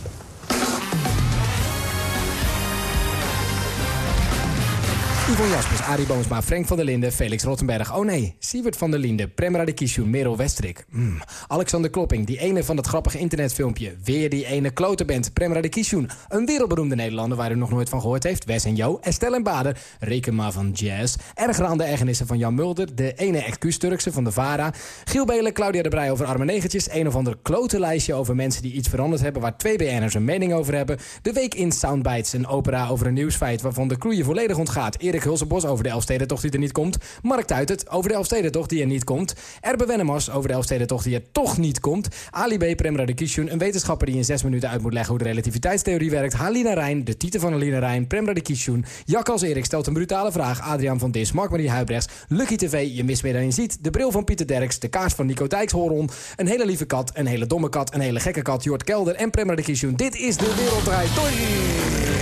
Yvonne Jaspers, Arie Boomsma, Frank van der Linden, Felix Rottenberg. Oh nee, Sievert van der Linden, Prem Radikishu, Merel Westrik. Mm. Alexander Klopping, die ene van dat grappige internetfilmpje. Weer die ene klote band, Prem Radikishu. Een wereldberoemde Nederlander waar u nog nooit van gehoord heeft. Wes en Jo, Estelle en Bader, reken van Jazz. Erger aan de ergernissen van Jan Mulder, de ene excuus-Turkse van de VARA. Giel Belen, Claudia de Brij over arme negertjes. Een of ander klote lijstje over mensen die iets veranderd hebben... waar twee BN'ers een mening over hebben. De Week in Soundbites, een opera over een nieuwsfeit... waarvan de crew je volledig ontgaat. Erik Hulsenbos over de Elfstedentocht die er niet komt. Mark Tuitert over de Elfstedentocht die er niet komt. Erbe Wennemars over de Elfstedentocht die er toch niet komt. Ali B. Prem Radikishun, een wetenschapper die in zes minuten uit moet leggen hoe de relativiteitstheorie werkt. Halina Rijn, de titel van Halina Rijn, Prem Radikishun. Jakkals Erik stelt een brutale vraag. Adriaan van Dis, Mark-Marie Huibrechts. Lucky TV, je mist meer dan je ziet. De bril van Pieter Derks, de kaars van Nico Dijkshoorn. Een hele lieve kat, een hele domme kat, een hele gekke kat. Jort Kelder en Prem Radikishun. Dit is de Werelddraai. Doei! your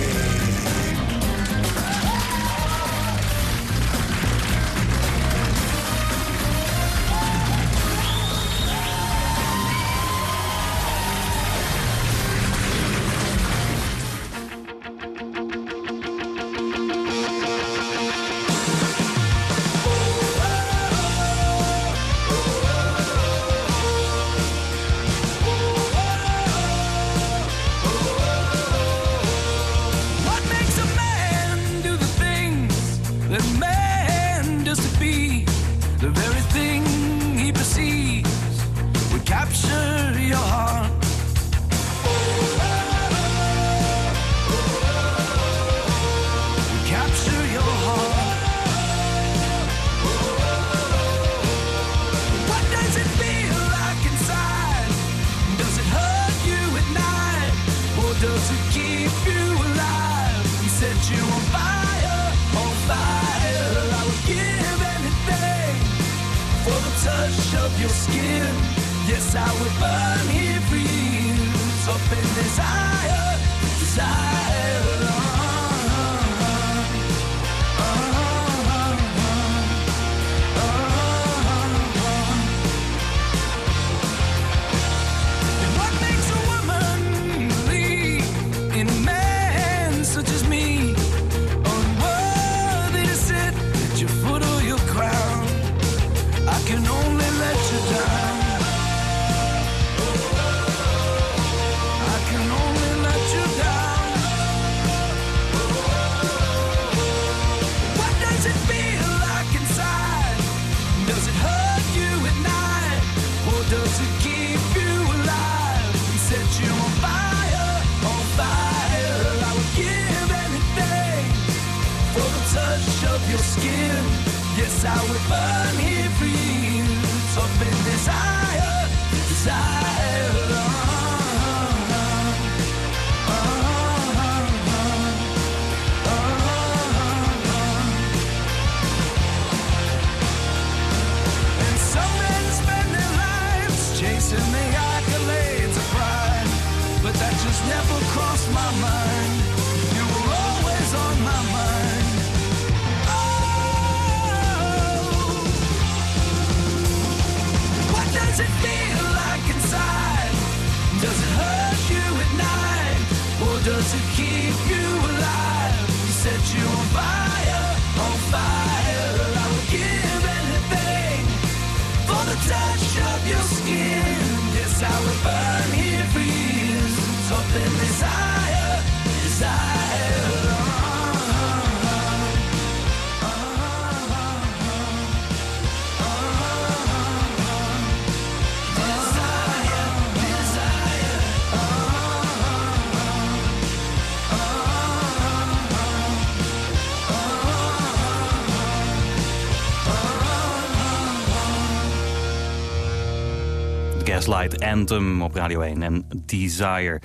Gaslight Anthem op Radio 1 en Desire.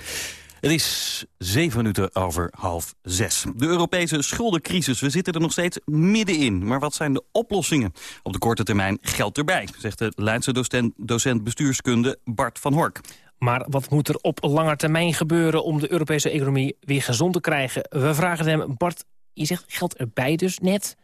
Het is zeven minuten over half zes. De Europese schuldencrisis, we zitten er nog steeds middenin. Maar wat zijn de oplossingen? Op de korte termijn geld erbij, zegt de Leidse docent, docent bestuurskunde Bart van Hork. Maar wat moet er op lange termijn gebeuren om de Europese economie weer gezond te krijgen? We vragen hem, Bart, je zegt geld erbij dus net,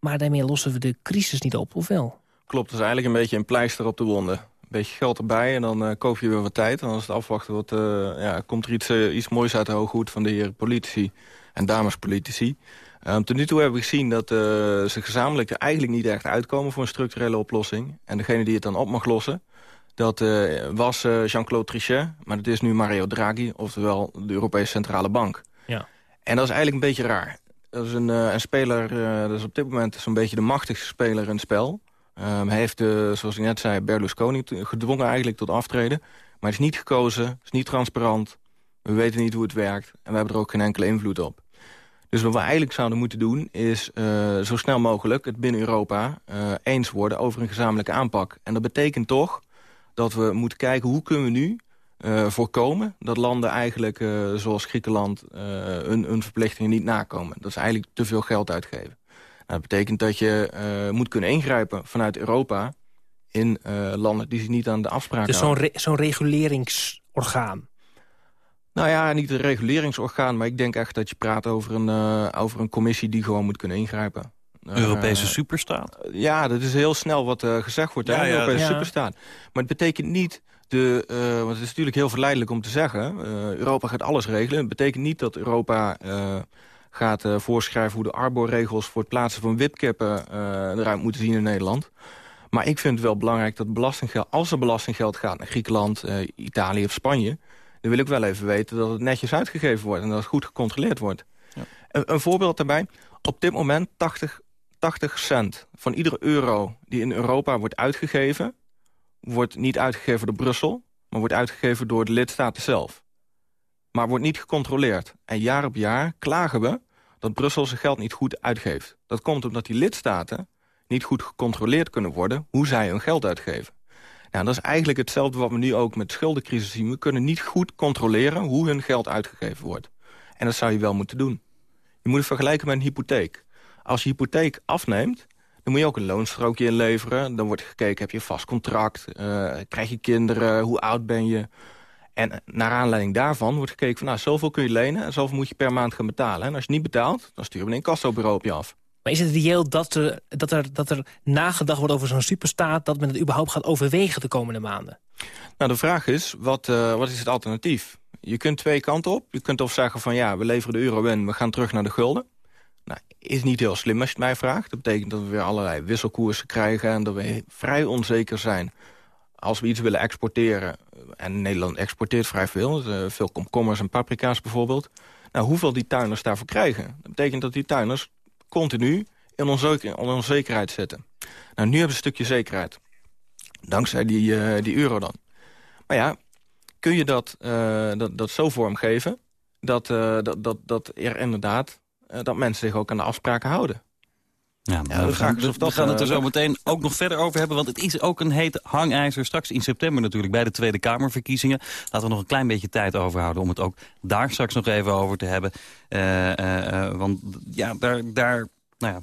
maar daarmee lossen we de crisis niet op, of wel? Klopt, dat is eigenlijk een beetje een pleister op de wonden. Een beetje geld erbij en dan uh, koop je weer wat tijd. En als het afwachten wordt, uh, ja, komt er iets, uh, iets moois uit de hoge hoed van de heren politici en dames politici. Um, tot nu toe hebben we gezien dat ze gezamenlijk er eigenlijk niet echt uitkomen voor een structurele oplossing. En degene die het dan op mag lossen, dat was Jean-Claude Trichet, maar dat is nu Mario Draghi, oftewel de Europese Centrale Bank. Ja. En dat is eigenlijk een beetje raar. Dat is een, een speler, dat is op dit moment zo'n beetje de machtigste speler in het spel. Hij heeft, uh, zoals ik net zei, Berlusconi gedwongen eigenlijk tot aftreden. Maar het is niet gekozen, is niet transparant. We weten niet hoe het werkt en we hebben er ook geen enkele invloed op. Dus wat we eigenlijk zouden moeten doen is uh, zo snel mogelijk het binnen Europa uh, eens worden over een gezamenlijke aanpak. En dat betekent toch dat we moeten kijken hoe kunnen we nu voorkomen dat landen eigenlijk zoals Griekenland hun, hun verplichtingen niet nakomen. Dat is eigenlijk te veel geld uitgeven. Nou, dat betekent dat je uh, moet kunnen ingrijpen vanuit Europa... in uh, landen die zich niet aan de afspraken dus zo'n re zo'n reguleringsorgaan? Nou ja, niet een reguleringsorgaan... maar ik denk echt dat je praat over een, uh, over een commissie die gewoon moet kunnen ingrijpen. Europese superstaat? ja, dat is heel snel wat gezegd wordt. Ja, hè? ja, Europese ja. superstaat. Maar het betekent niet... De, uh, want het is natuurlijk heel verleidelijk om te zeggen... Uh, Europa gaat alles regelen. Het betekent niet dat Europa uh, gaat uh, voorschrijven... hoe de arborregels voor het plaatsen van wipkippen eruit moeten zien in Nederland. Maar ik vind het wel belangrijk dat belastinggeld... als er belastinggeld gaat naar Griekenland, Italië of Spanje... dan wil ik wel even weten dat het netjes uitgegeven wordt... en dat het goed gecontroleerd wordt. Ja. Een, een voorbeeld daarbij. Op dit moment 80, 80 cent van iedere euro die in Europa wordt uitgegeven wordt niet uitgegeven door Brussel... maar wordt uitgegeven door de lidstaten zelf. Maar wordt niet gecontroleerd. En jaar op jaar klagen we dat Brussel zijn geld niet goed uitgeeft. Dat komt omdat die lidstaten niet goed gecontroleerd kunnen worden... hoe zij hun geld uitgeven. Nou, dat is eigenlijk hetzelfde wat we nu ook met de schuldencrisis zien. We kunnen niet goed controleren hoe hun geld uitgegeven wordt. En dat zou je wel moeten doen. Je moet het vergelijken met een hypotheek. Als je hypotheek afneemt, Dan moet je ook een loonstrookje inleveren. Dan wordt gekeken, heb je een vast contract? Uh, krijg je kinderen? Hoe oud ben je? En naar aanleiding daarvan wordt gekeken van... nou, zoveel kun je lenen en zoveel moet je per maand gaan betalen. En als je niet betaalt, dan sturen we een incassobureau op je af. Maar is het reëel dat er, dat er, dat er nagedacht wordt over zo'n superstaat... dat men het überhaupt gaat overwegen de komende maanden? Nou, de vraag is, wat, uh, wat is het alternatief? Je kunt twee kanten op. Je kunt of zeggen van ja, we leveren de euro in, we gaan terug naar de gulden. Nou, is niet heel slim als je het mij vraagt. Dat betekent dat we weer allerlei wisselkoersen krijgen... en dat we vrij onzeker zijn als we iets willen exporteren... en Nederland exporteert vrij veel, uh, veel komkommers en paprika's bijvoorbeeld... nou, hoeveel die tuiners daarvoor krijgen. Dat betekent dat die tuiners continu in onzeker, onzekerheid zitten. Nou, nu hebben ze een stukje zekerheid. Dankzij die, uh, die euro dan. Maar ja, kun je dat, dat, dat zo vormgeven... dat, dat, dat, dat er inderdaad dat mensen zich ook aan de afspraken houden. Ja, ja, we, gaan, we, we gaan het er zo meteen ook nog verder over hebben. Want het is ook een heet hangijzer. Straks in september natuurlijk bij de Tweede Kamerverkiezingen. Laten we nog een klein beetje tijd overhouden om het ook daar straks nog even over te hebben. Uh, uh, want ja, daar, daar nou ja,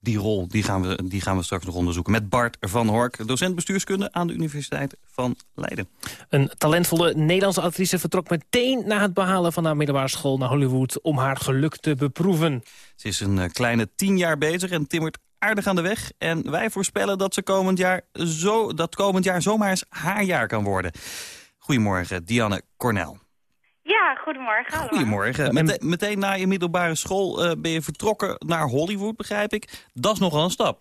die rol die gaan, we, die gaan we straks nog onderzoeken. Met Bart van Hork, docent bestuurskunde aan de Universiteit van Leiden. Een talentvolle Nederlandse actrice vertrok meteen na het behalen van haar middelbare school naar Hollywood om haar geluk te beproeven. Ze is een kleine tien jaar bezig en timmert aardig aan de weg. En wij voorspellen dat ze komend jaar, zo, dat komend jaar zomaar eens haar jaar kan worden. Goedemorgen, Dianne Cornel. Ja, goedemorgen. Allemaal. Goedemorgen. Mete meteen na je middelbare school uh, ben je vertrokken naar Hollywood, begrijp ik. Dat is nogal een stap.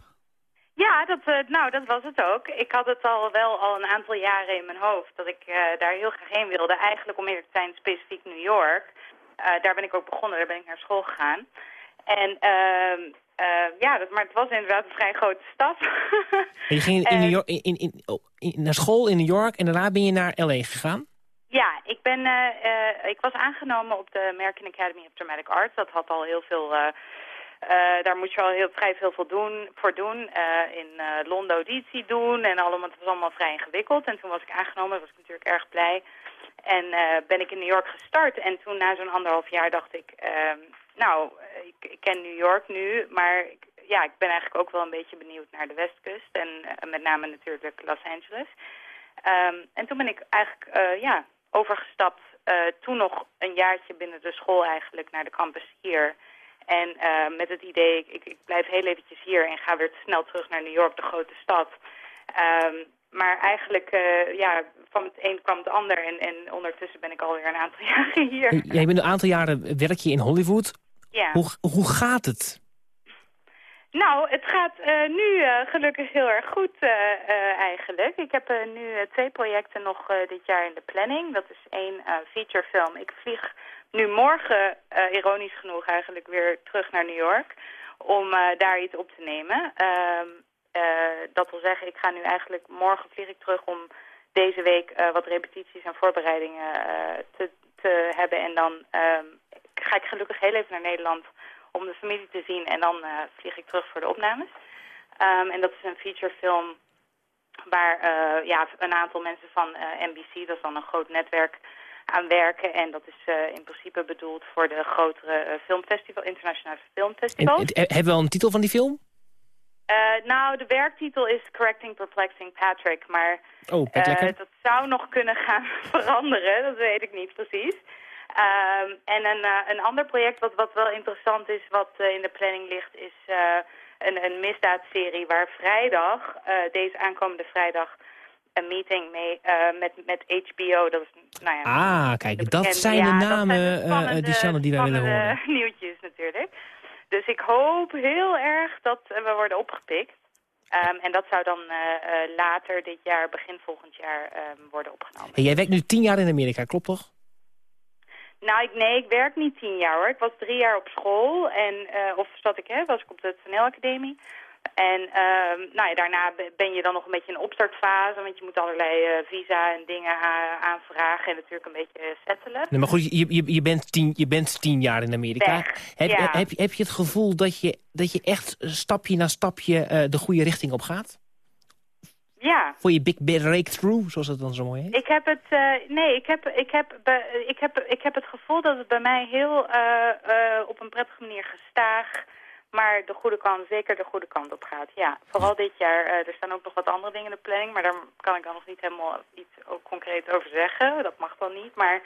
Ja, dat, uh, nou, dat was het ook. Ik had het al wel al een aantal jaren in mijn hoofd dat ik uh, daar heel graag heen wilde. Eigenlijk om eerlijk te zijn specifiek New York. daar ben ik ook begonnen, daar ben ik naar school gegaan. En ehm, ja, dat, maar het was inderdaad een vrij grote stap. je ging in New York, in, in, oh, in, naar school in New York en daarna ben je naar L.A. gegaan? Ja, ik, ben, uh, ik was aangenomen op de American Academy of Dramatic Arts. Dat had al heel veel... Uh, daar moet je al heel, vrij veel voor doen. Voor doen. in Londen auditie doen en allemaal, het was allemaal vrij ingewikkeld. En toen was ik aangenomen, was ik natuurlijk erg blij. En ben ik in New York gestart. En toen na zo'n anderhalf jaar dacht ik... Ehm, nou, ik, ik, ken New York nu, maar ik, ja, ik ben eigenlijk ook wel een beetje benieuwd naar de Westkust. En met name natuurlijk Los Angeles. Um, en toen ben ik eigenlijk, ja overgestapt. Uh, toen nog een jaartje binnen de school eigenlijk naar de campus hier. En uh, met het idee, ik, ik, blijf heel eventjes hier en ga weer snel terug naar New York, de grote stad. Um, maar eigenlijk, uh, ja, van het een kwam het ander. En, en ondertussen ben ik alweer een aantal jaren hier. Jij bent een aantal jaren werk je in Hollywood. Ja. Hoe, hoe gaat het? Nou, het gaat uh, nu uh, gelukkig heel erg goed uh, eigenlijk. Ik heb nu twee projecten nog dit jaar in de planning. Dat is één featurefilm. Ik vlieg nu morgen, ironisch genoeg eigenlijk, weer terug naar New York... om daar iets op te nemen. Ehm, dat wil zeggen, ik ga nu eigenlijk... Morgen vlieg ik terug om deze week wat repetities en voorbereidingen te, te hebben. En dan ehm, ga ik gelukkig heel even naar Nederland om de familie te zien en dan uh, vlieg ik terug voor de opnames. Um, en dat is een featurefilm waar uh, ja, een aantal mensen van uh, NBC, dat is dan een groot netwerk, aan werken. En dat is in principe bedoeld voor de grotere filmfestival, internationale filmfestivals. En, hebben we al een titel van die film? nou, de werktitel is Correcting Perplexing Patrick, maar oh, dat zou nog kunnen gaan veranderen, dat weet ik niet precies. Um, en een, uh, een ander project wat, wat wel interessant is, wat uh, in de planning ligt, is uh, een, een misdaadserie waar vrijdag, deze aankomende vrijdag, een meeting mee met, met HBO. Dat is, nou ja, ah, kijk, dat zijn de namen, spannende, die Shannon die wij willen horen. nieuwtjes natuurlijk. Dus ik hoop heel erg dat we worden opgepikt. Um, en dat zou dan later dit jaar, begin volgend jaar, um, worden opgenomen. En jij werkt nu tien jaar in Amerika, klopt toch? Nou, ik, nee, ik werk niet tien jaar hoor. Ik was drie jaar op school en uh, of zat ik, hè, was ik op de toneelacademie. En uh, nou ja, daarna ben je dan nog een beetje in opstartfase, want je moet allerlei uh, visa en dingen aanvragen en natuurlijk een beetje settelen. Nee, maar goed, je, je, je, bent tien, je bent tien jaar in Amerika. heb, ja. heb, heb, je het gevoel dat je, dat je echt stapje na stapje de goede richting op gaat? Ja. Voor je big breakthrough, zoals het dan zo mooi heet? Ik heb het, uh, nee, ik heb, ik, heb, ik, heb, ik heb het gevoel dat het bij mij heel uh, uh, op een prettige manier gestaag, maar de goede kant, zeker de goede kant op gaat. Ja, vooral dit jaar. Eh, er staan ook nog wat andere dingen in de planning, maar daar kan ik dan nog niet helemaal iets ook concreet over zeggen. Dat mag dan niet, maar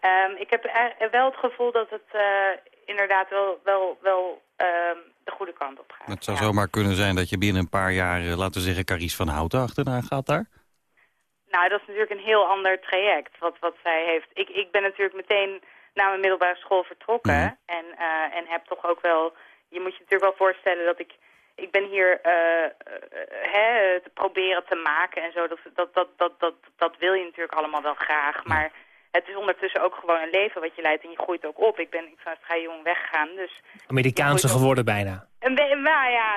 ehm, ik heb er- wel het gevoel dat het eh, inderdaad wel, wel, wel ehm, de goede kant op gaat. Het zou zomaar kunnen zijn dat je binnen een paar jaar, eh, laten we zeggen, Caries van Houten achterna gaat daar. Nou, dat is natuurlijk een heel ander traject wat, wat zij heeft. Ik, ik ben natuurlijk meteen na mijn middelbare school vertrokken. Mhm. En, eh, en heb toch ook wel... Je moet je natuurlijk wel voorstellen dat ik... Ik ben hier eh, hè, te proberen te maken en zo. Dat, dat, dat, dat, dat, dat wil je natuurlijk allemaal wel graag. Maar het is ondertussen ook gewoon een leven wat je leidt. En je groeit ook op. Ik ben ik ben vrij jong weggegaan. Dus Amerikaanse geworden bijna. be- nou ja,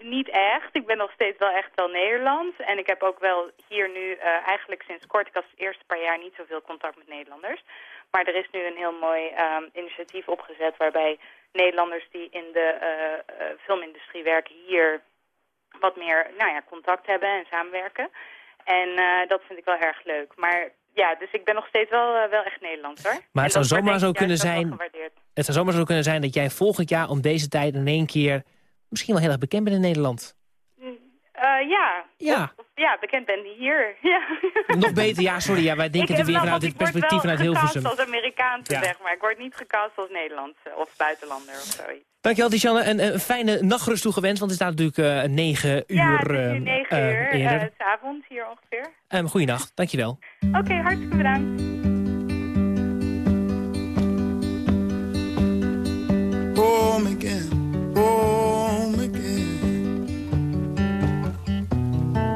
niet echt. Ik ben nog steeds wel echt wel Nederlands. En ik heb ook wel hier nu eh, eigenlijk sinds kort, ik had de eerste paar jaar niet zoveel contact met Nederlanders. Maar er is nu een heel mooi ehm, initiatief opgezet waarbij Nederlanders die in de eh, eh, filmindustrie werken hier wat meer nou ja, contact hebben en samenwerken. En dat vind ik wel erg leuk. Maar ja, dus ik ben nog steeds wel, eh, wel echt Nederlands hoor. Maar het zou zomaar zo kunnen zijn... Het zou zomaar zo kunnen zijn dat jij volgend jaar om deze tijd in één keer... misschien wel heel erg bekend bent in Nederland. Eh, ja. Ja. Of- ja, bekend ben hier. Ja. Nog beter, ja, sorry, ja, wij denken Ik het weer vanuit dit ik word perspectief wel vanuit gecast Hilversum. als Amerikaanse, Ja. zeg maar. Ik word niet gecast als Nederlandse of buitenlander of zoiets. Dankjewel, Tizianne. En eh, een fijne nachtrust toegewenst, want het staat natuurlijk eh, negen uur ja, het is nu eh, negen eh, uur, eerder. uh, s avonds hier ongeveer. Um, goeienacht, dankjewel. Oké, hartstikke bedankt. home again,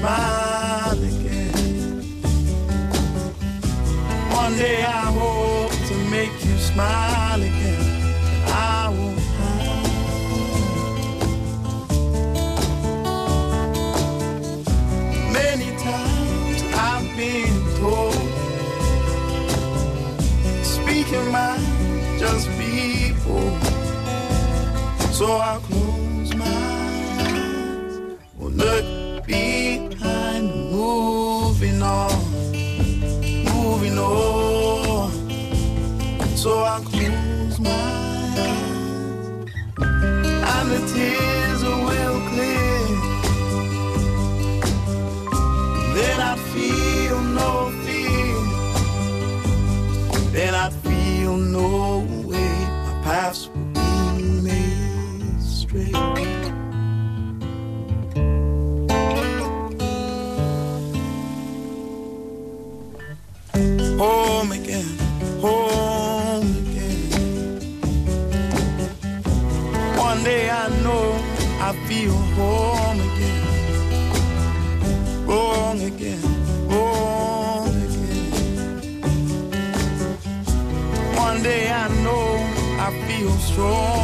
smile again. One day I hope to make you smile again. I will Many times I've been told, speak your mind, just bold. So I'll close Oh.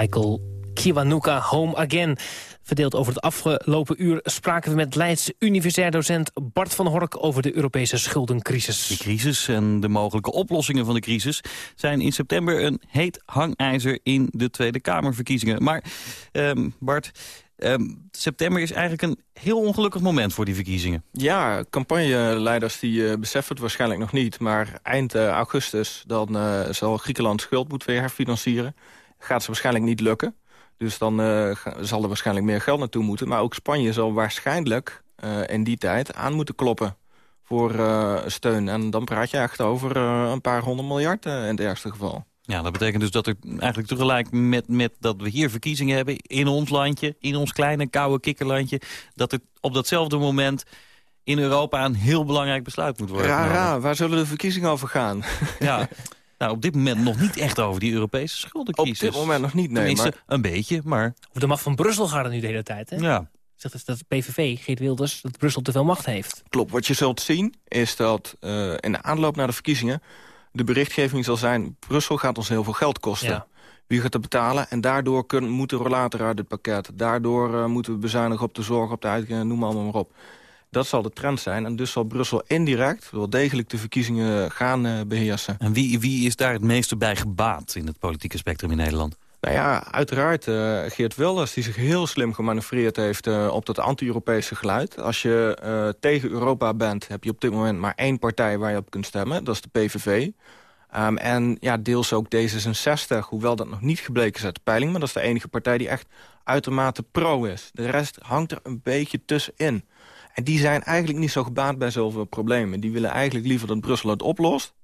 Michael Kiwanuka, Home Again. Verdeeld over het afgelopen uur spraken we met Leids universitair docent Bart van Hork over de Europese schuldencrisis. De crisis en de mogelijke oplossingen van de crisis zijn in september een heet hangijzer in de Tweede Kamerverkiezingen. Maar ehm, Bart, ehm, september is eigenlijk een heel ongelukkig moment voor die verkiezingen. Ja, campagneleiders die eh, beseffen het waarschijnlijk nog niet. Maar eind eh, augustus dan, eh, zal Griekenland schuld moeten weer herfinancieren. Gaat ze waarschijnlijk niet lukken. Dus dan eh, zal er waarschijnlijk meer geld naartoe moeten. Maar ook Spanje zal waarschijnlijk eh, in die tijd aan moeten kloppen voor eh, steun. En dan praat je echt over een paar honderd miljard in het ergste geval. Ja, dat betekent dus dat er eigenlijk tegelijk met, met dat we hier verkiezingen hebben... in ons landje, in ons kleine koude kikkerlandje... dat er op datzelfde moment in Europa een heel belangrijk besluit moet worden Ra, genomen. ra, waar zullen de verkiezingen over gaan? Ja, nou, op dit moment nog niet echt over die Europese Op schuldencrisis. dit moment nog niet, nee. Tenminste, Maar een beetje, maar Over de macht van Brussel gaat het nu de hele tijd. Hè? ja. Zegt dat- dat de PVV, Geert Wilders, dat Brussel te veel macht heeft. klopt, wat je zult zien is dat eh, in de aanloop naar de verkiezingen... de berichtgeving zal zijn, Brussel gaat ons heel veel geld kosten. Ja. Wie gaat het betalen? En daardoor kunnen, moeten we later uit het pakket. Daardoor eh, moeten we bezuinigen op de zorg, op de uitkeringen, noem allemaal maar op. Dat zal de trend zijn. En dus zal Brussel indirect wel degelijk de verkiezingen gaan eh, beheersen. En wie, wie is daar het meeste bij gebaat in het politieke spectrum in Nederland? Nou ja, uiteraard eh, Geert Wilders, die zich heel slim gemanoeuvreerd heeft eh, op dat anti-Europese geluid. Als je tegen Europa bent, heb je op dit moment maar één partij waar je op kunt stemmen. Dat is de PVV. Ehm, en ja, deels ook D66, hoewel dat nog niet gebleken is uit de peiling... maar dat is de enige partij die echt uitermate pro is. De rest hangt er een beetje tussenin. En die zijn eigenlijk niet zo gebaat bij zoveel problemen. Die willen eigenlijk liever dat Brussel het oplost.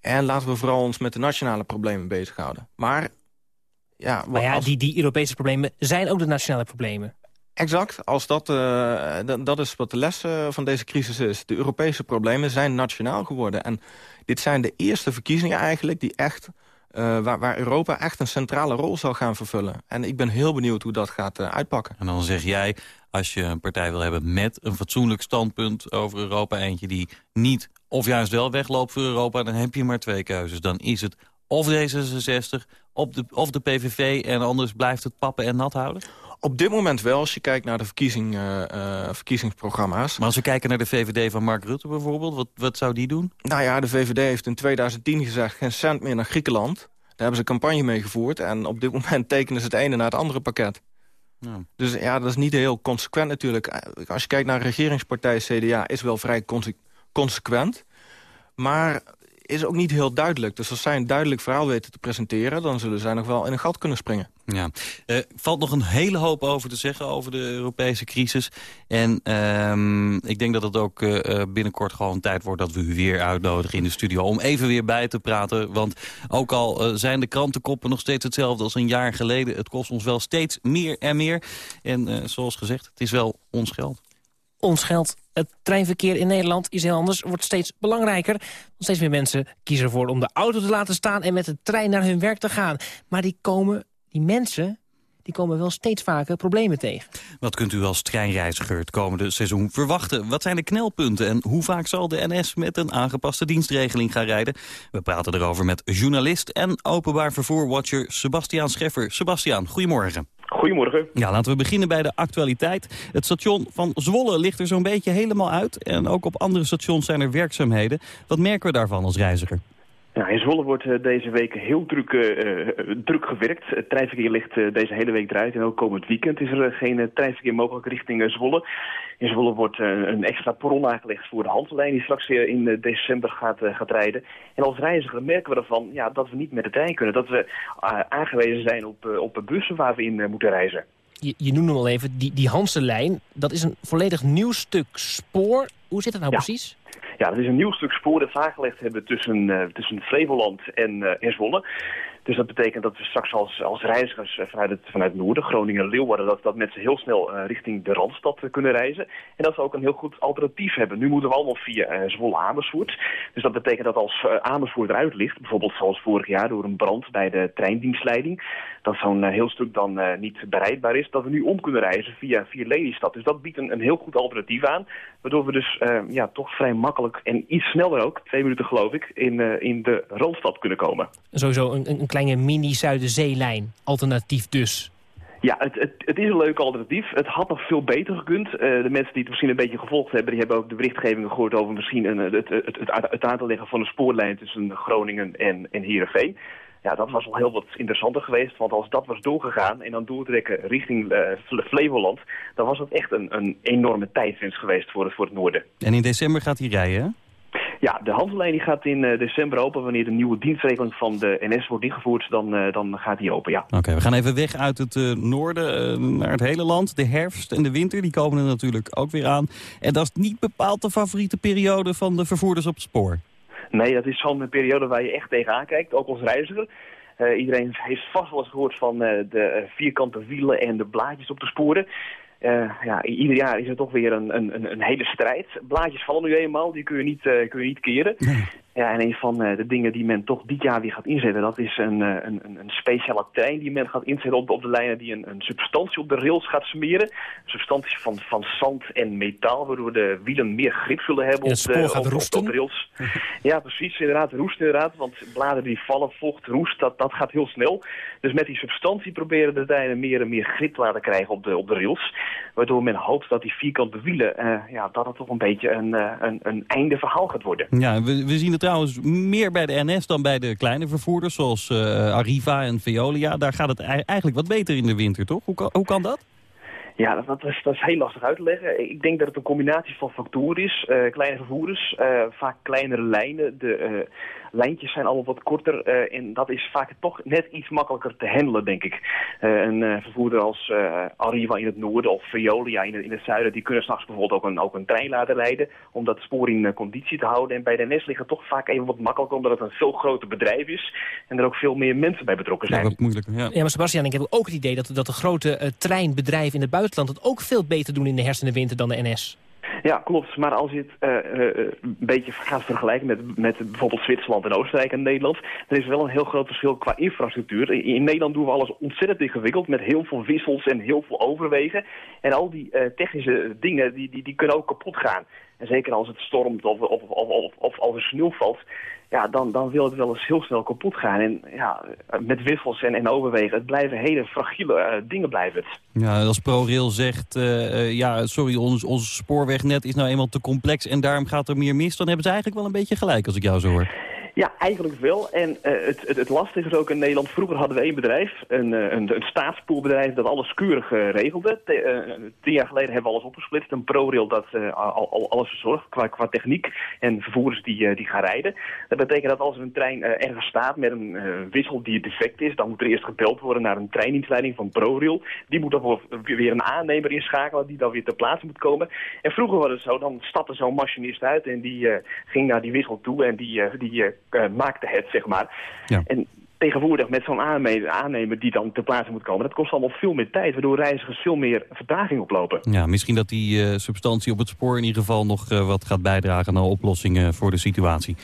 En laten we vooral ons met de nationale problemen bezighouden. Maar ja, Maar ja, als- die, die Europese problemen zijn ook de nationale problemen. Exact, als dat, eh, dat, dat is wat de les eh, van deze crisis is. De Europese problemen zijn nationaal geworden. En dit zijn de eerste verkiezingen eigenlijk die echt, eh, waar, waar Europa echt een centrale rol zal gaan vervullen. En ik ben heel benieuwd hoe dat gaat eh, uitpakken. En dan zeg jij, als je een partij wil hebben met een fatsoenlijk standpunt over Europa... eentje die niet of juist wel wegloopt voor Europa... dan heb je maar twee keuzes. Dan is het of D66 of de, of de PVV en anders blijft het pappen en nat houden. Op dit moment wel, als je kijkt naar de verkiezing, eh, eh, verkiezingsprogramma's. Maar als we kijken naar de VVD van Mark Rutte bijvoorbeeld... wat, wat zou die doen? Nou ja, de VVD heeft in 2010 gezegd geen cent meer naar Griekenland. Daar hebben ze een campagne mee gevoerd. En op dit moment tekenen ze het ene naar het andere pakket. Dus ja, dat is niet heel consequent natuurlijk. Als je kijkt naar de regeringspartij CDA, is wel vrij conse- consequent. Maar is ook niet heel duidelijk. Dus als zij een duidelijk verhaal weten te presenteren... dan zullen zij nog wel in een gat kunnen springen. Ja, Eh, valt nog een hele hoop over te zeggen over de Europese crisis. En ehm, ik denk dat het ook eh, eh, binnenkort gewoon tijd wordt dat we u weer uitnodigen in de studio. Om even weer bij te praten. Want ook al zijn de krantenkoppen nog steeds hetzelfde als een jaar geleden. Het kost ons wel steeds meer en meer. En zoals gezegd, het is wel ons geld. Ons geld, het treinverkeer in Nederland is heel anders, wordt steeds belangrijker. Steeds meer mensen kiezen ervoor om de auto te laten staan... en met de trein naar hun werk te gaan. Maar die, komen, die mensen die komen wel steeds vaker problemen tegen. Wat kunt u als treinreiziger het komende seizoen verwachten? Wat zijn de knelpunten en hoe vaak zal de NS met een aangepaste dienstregeling gaan rijden? We praten erover met journalist en openbaar vervoerwatcher Sebastiaan Scheffer. Sebastiaan, goedemorgen. Goedemorgen. Ja, laten we beginnen bij de actualiteit. Het station van Zwolle ligt er zo'n beetje helemaal uit. En ook op andere stations zijn er werkzaamheden. Wat merken we daarvan als reiziger? Ja, in Zwolle wordt eh, deze week heel druk, eh, eh, druk gewerkt. Het treinverkeer ligt deze hele week eruit. En ook komend weekend is er geen treinverkeer mogelijk richting Zwolle. In Zwolle wordt een extra perron aangelegd voor de handellijn... die straks eh, in december gaat, gaat rijden. En als reiziger merken we ervan ja, dat we niet met de trein kunnen. Dat we aangewezen zijn op, op bussen waar we in moeten reizen. Je, je noemde hem al even, die, die Hanselijn, dat is een volledig nieuw stuk spoor. Hoe zit dat nou Ja. precies? Ja, dat is een nieuw stuk spoor dat we aangelegd hebben tussen, eh, tussen Flevoland en, en Zwolle. Dus dat betekent dat we straks als, als reizigers eh, vanuit het, vanuit het noorden, Groningen, Leeuwarden, dat, dat mensen heel snel richting de Randstad kunnen reizen. En dat we ook een heel goed alternatief hebben. Nu moeten we allemaal via eh, Zwolle-Amersfoort. Dus dat betekent dat als eh, Amersfoort eruit ligt, bijvoorbeeld zoals vorig jaar door een brand bij de treindienstleiding, dat zo'n heel stuk dan niet bereidbaar is, dat we nu om kunnen reizen via, via Lelystad. Dus dat biedt een, een heel goed alternatief aan, waardoor we dus ja, toch vrij makkelijk en iets sneller ook, twee minuten geloof ik, in, eh, in de Randstad kunnen komen. Sowieso een, een kleine mini-Zuiderzeelijn. Alternatief dus. Ja, het, het, het is een leuk alternatief. Het had nog veel beter gekund. Eh, de mensen die het misschien een beetje gevolgd hebben... die hebben ook de berichtgevingen gehoord over misschien een, het, het, het, het aan te leggen van een spoorlijn tussen Groningen en, en Heerenveen. Ja, dat was wel heel wat interessanter geweest. Want als dat was doorgegaan en dan doortrekken richting uh, Flevoland... dan was het echt een, een enorme tijdwinst geweest voor het, voor het noorden. En in december gaat hij rijden, hè? Ja, de handelijn die gaat in uh, december open. Wanneer de nieuwe dienstregeling van de NS wordt ingevoerd, dan, uh, dan gaat die open, ja. Oké, we gaan even weg uit het uh, noorden naar het hele land. De herfst en de winter, die komen er natuurlijk ook weer aan. En dat is niet bepaald de favoriete periode van de vervoerders op het spoor. Nee, dat is zo'n periode waar je echt tegenaan kijkt, ook als reiziger. Uh, iedereen heeft vast wel eens gehoord van uh, de vierkante wielen en de blaadjes op de sporen. Ja, ieder jaar is er toch weer een, een, een hele strijd. Blaadjes vallen nu eenmaal, die kun je niet, kun je niet keren. Ja, en een van uh, de dingen die men toch dit jaar weer gaat inzetten... dat is een, uh, een, een speciale trein die men gaat inzetten op, op de lijnen... die een, een substantie op de rails gaat smeren. Een substantie van, van zand en metaal... waardoor de wielen meer grip zullen hebben op de, op, op, op, de rails. ja, precies, inderdaad. Roest inderdaad, want bladeren die vallen, vocht, roest, dat, dat gaat heel snel. Dus met die substantie proberen de treinen meer en meer grip te laten krijgen op de, op de rails. Waardoor men hoopt dat die vierkante wielen... Uh, ja, dat het toch een beetje een, een, een einde verhaal gaat worden. Ja, we, we zien het trouwens meer bij de NS dan bij de kleine vervoerders... zoals uh, Arriva en Veolia. Daar gaat het eigenlijk wat beter in de winter, toch? Hoe kan, hoe kan dat? Ja, dat, is, dat is heel lastig uit te leggen. Ik denk dat het een combinatie van factoren is. Uh, kleine vervoerders, uh, vaak kleinere lijnen. De lijntjes zijn allemaal wat korter uh, en dat is vaak toch net iets makkelijker te handelen, denk ik. Uh, een uh, vervoerder als Arriva in het noorden of Veolia in het, in het zuiden, die kunnen s'nachts bijvoorbeeld ook een, ook een trein laten rijden om dat spoor in conditie te houden. En bij de NS liggen toch vaak even wat makkelijker omdat het een veel groter bedrijf is en er ook veel meer mensen bij betrokken zijn. Ja, wat moeilijker, ja. ja, maar Sebastian, ik heb ook het idee dat, dat de grote treinbedrijven in het buitenland het ook veel beter doen in de herfst dan de NS. Ja, klopt. Maar als je het uh, uh, een beetje gaat vergelijken met, met bijvoorbeeld Zwitserland en Oostenrijk en Nederland, dan is er wel een heel groot verschil qua infrastructuur. In, Nederland doen we alles ontzettend ingewikkeld met heel veel wissels en heel veel overwegen. En al die technische dingen, die, die, die kunnen ook kapot gaan. En zeker als het stormt of, of, of, of, als er sneeuw valt, ja, dan, dan wil het wel eens heel snel kapot gaan. En ja, met wissels en, en overwegen, het blijven hele fragiele uh, dingen blijven het. Ja, als ProRail zegt, uh, uh, ja, sorry, ons, ons spoorwegnet is nou eenmaal te complex en daarom gaat er meer mis, dan hebben ze eigenlijk wel een beetje gelijk als ik jou zo hoor. Ja, eigenlijk wel. En uh, het, het, het lastige is ook in Nederland. Vroeger hadden we één bedrijf, een, een, een staatsspoelbedrijf dat alles keurig uh, regelde. Tien jaar geleden hebben we alles opgesplitst. Een ProRail dat al, al, alles verzorgt qua, qua techniek en vervoerders die, die gaan rijden. Dat betekent dat als er een trein ergens staat met een wissel die defect is, dan moet er eerst gebeld worden naar een treindienstleiding van ProRail. Die moet dan weer een aannemer inschakelen die dan weer ter plaatse moet komen. En vroeger was het zo, dan stapte zo'n machinist uit en die ging naar die wissel toe en die, die maakte het, zeg maar. Ja. En tegenwoordig met zo'n aannemer die dan ter plaatse moet komen... dat kost allemaal veel meer tijd, waardoor reizigers veel meer vertraging oplopen. Ja, misschien dat die uh, substantie op het spoor in ieder geval nog uh, wat gaat bijdragen... naar oplossingen voor de situatie.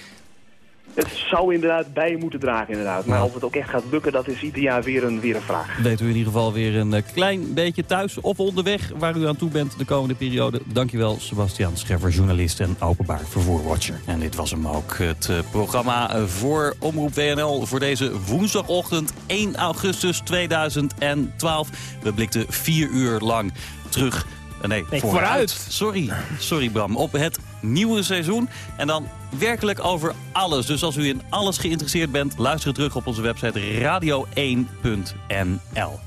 Het zou inderdaad bij moeten dragen, inderdaad. Maar ja. of het ook echt gaat lukken, dat is ieder jaar weer een, weer een vraag. Weten we in ieder geval weer een klein beetje thuis of onderweg waar u aan toe bent de komende periode. Dankjewel, Sebastian Scheffer, journalist en openbaar vervoerwatcher. En dit was hem ook, het programma voor Omroep WNL voor deze woensdagochtend 1 augustus 2012. We blikten vier uur lang terug Nee, nee vooruit. vooruit. Sorry, sorry Bram. Op het nieuwe seizoen. En dan werkelijk over alles. Dus als u in alles geïnteresseerd bent, luister terug op onze website radio1.nl.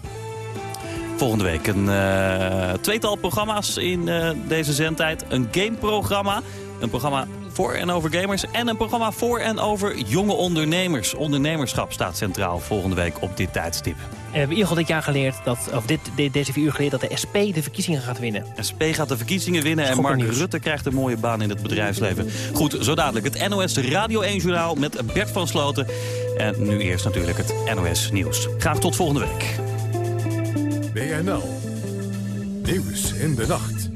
Volgende week een uh, tweetal programma's in uh, deze zendtijd. Een gameprogramma. Een programma voor en over gamers. En een programma voor en over jonge ondernemers. Ondernemerschap staat centraal volgende week op dit tijdstip. En we hebben in ieder geval dit jaar geleerd, dat, of dit, dit, deze vier uur geleerd, dat de SP de verkiezingen gaat winnen. SP gaat de verkiezingen winnen en Mark nieuws. Rutte krijgt een mooie baan in het bedrijfsleven. Goed, zo dadelijk het NOS Radio 1 Journaal met Bert van Sloten. En nu eerst natuurlijk het NOS Nieuws. Graag tot volgende week. BNL. Nieuws in de nacht.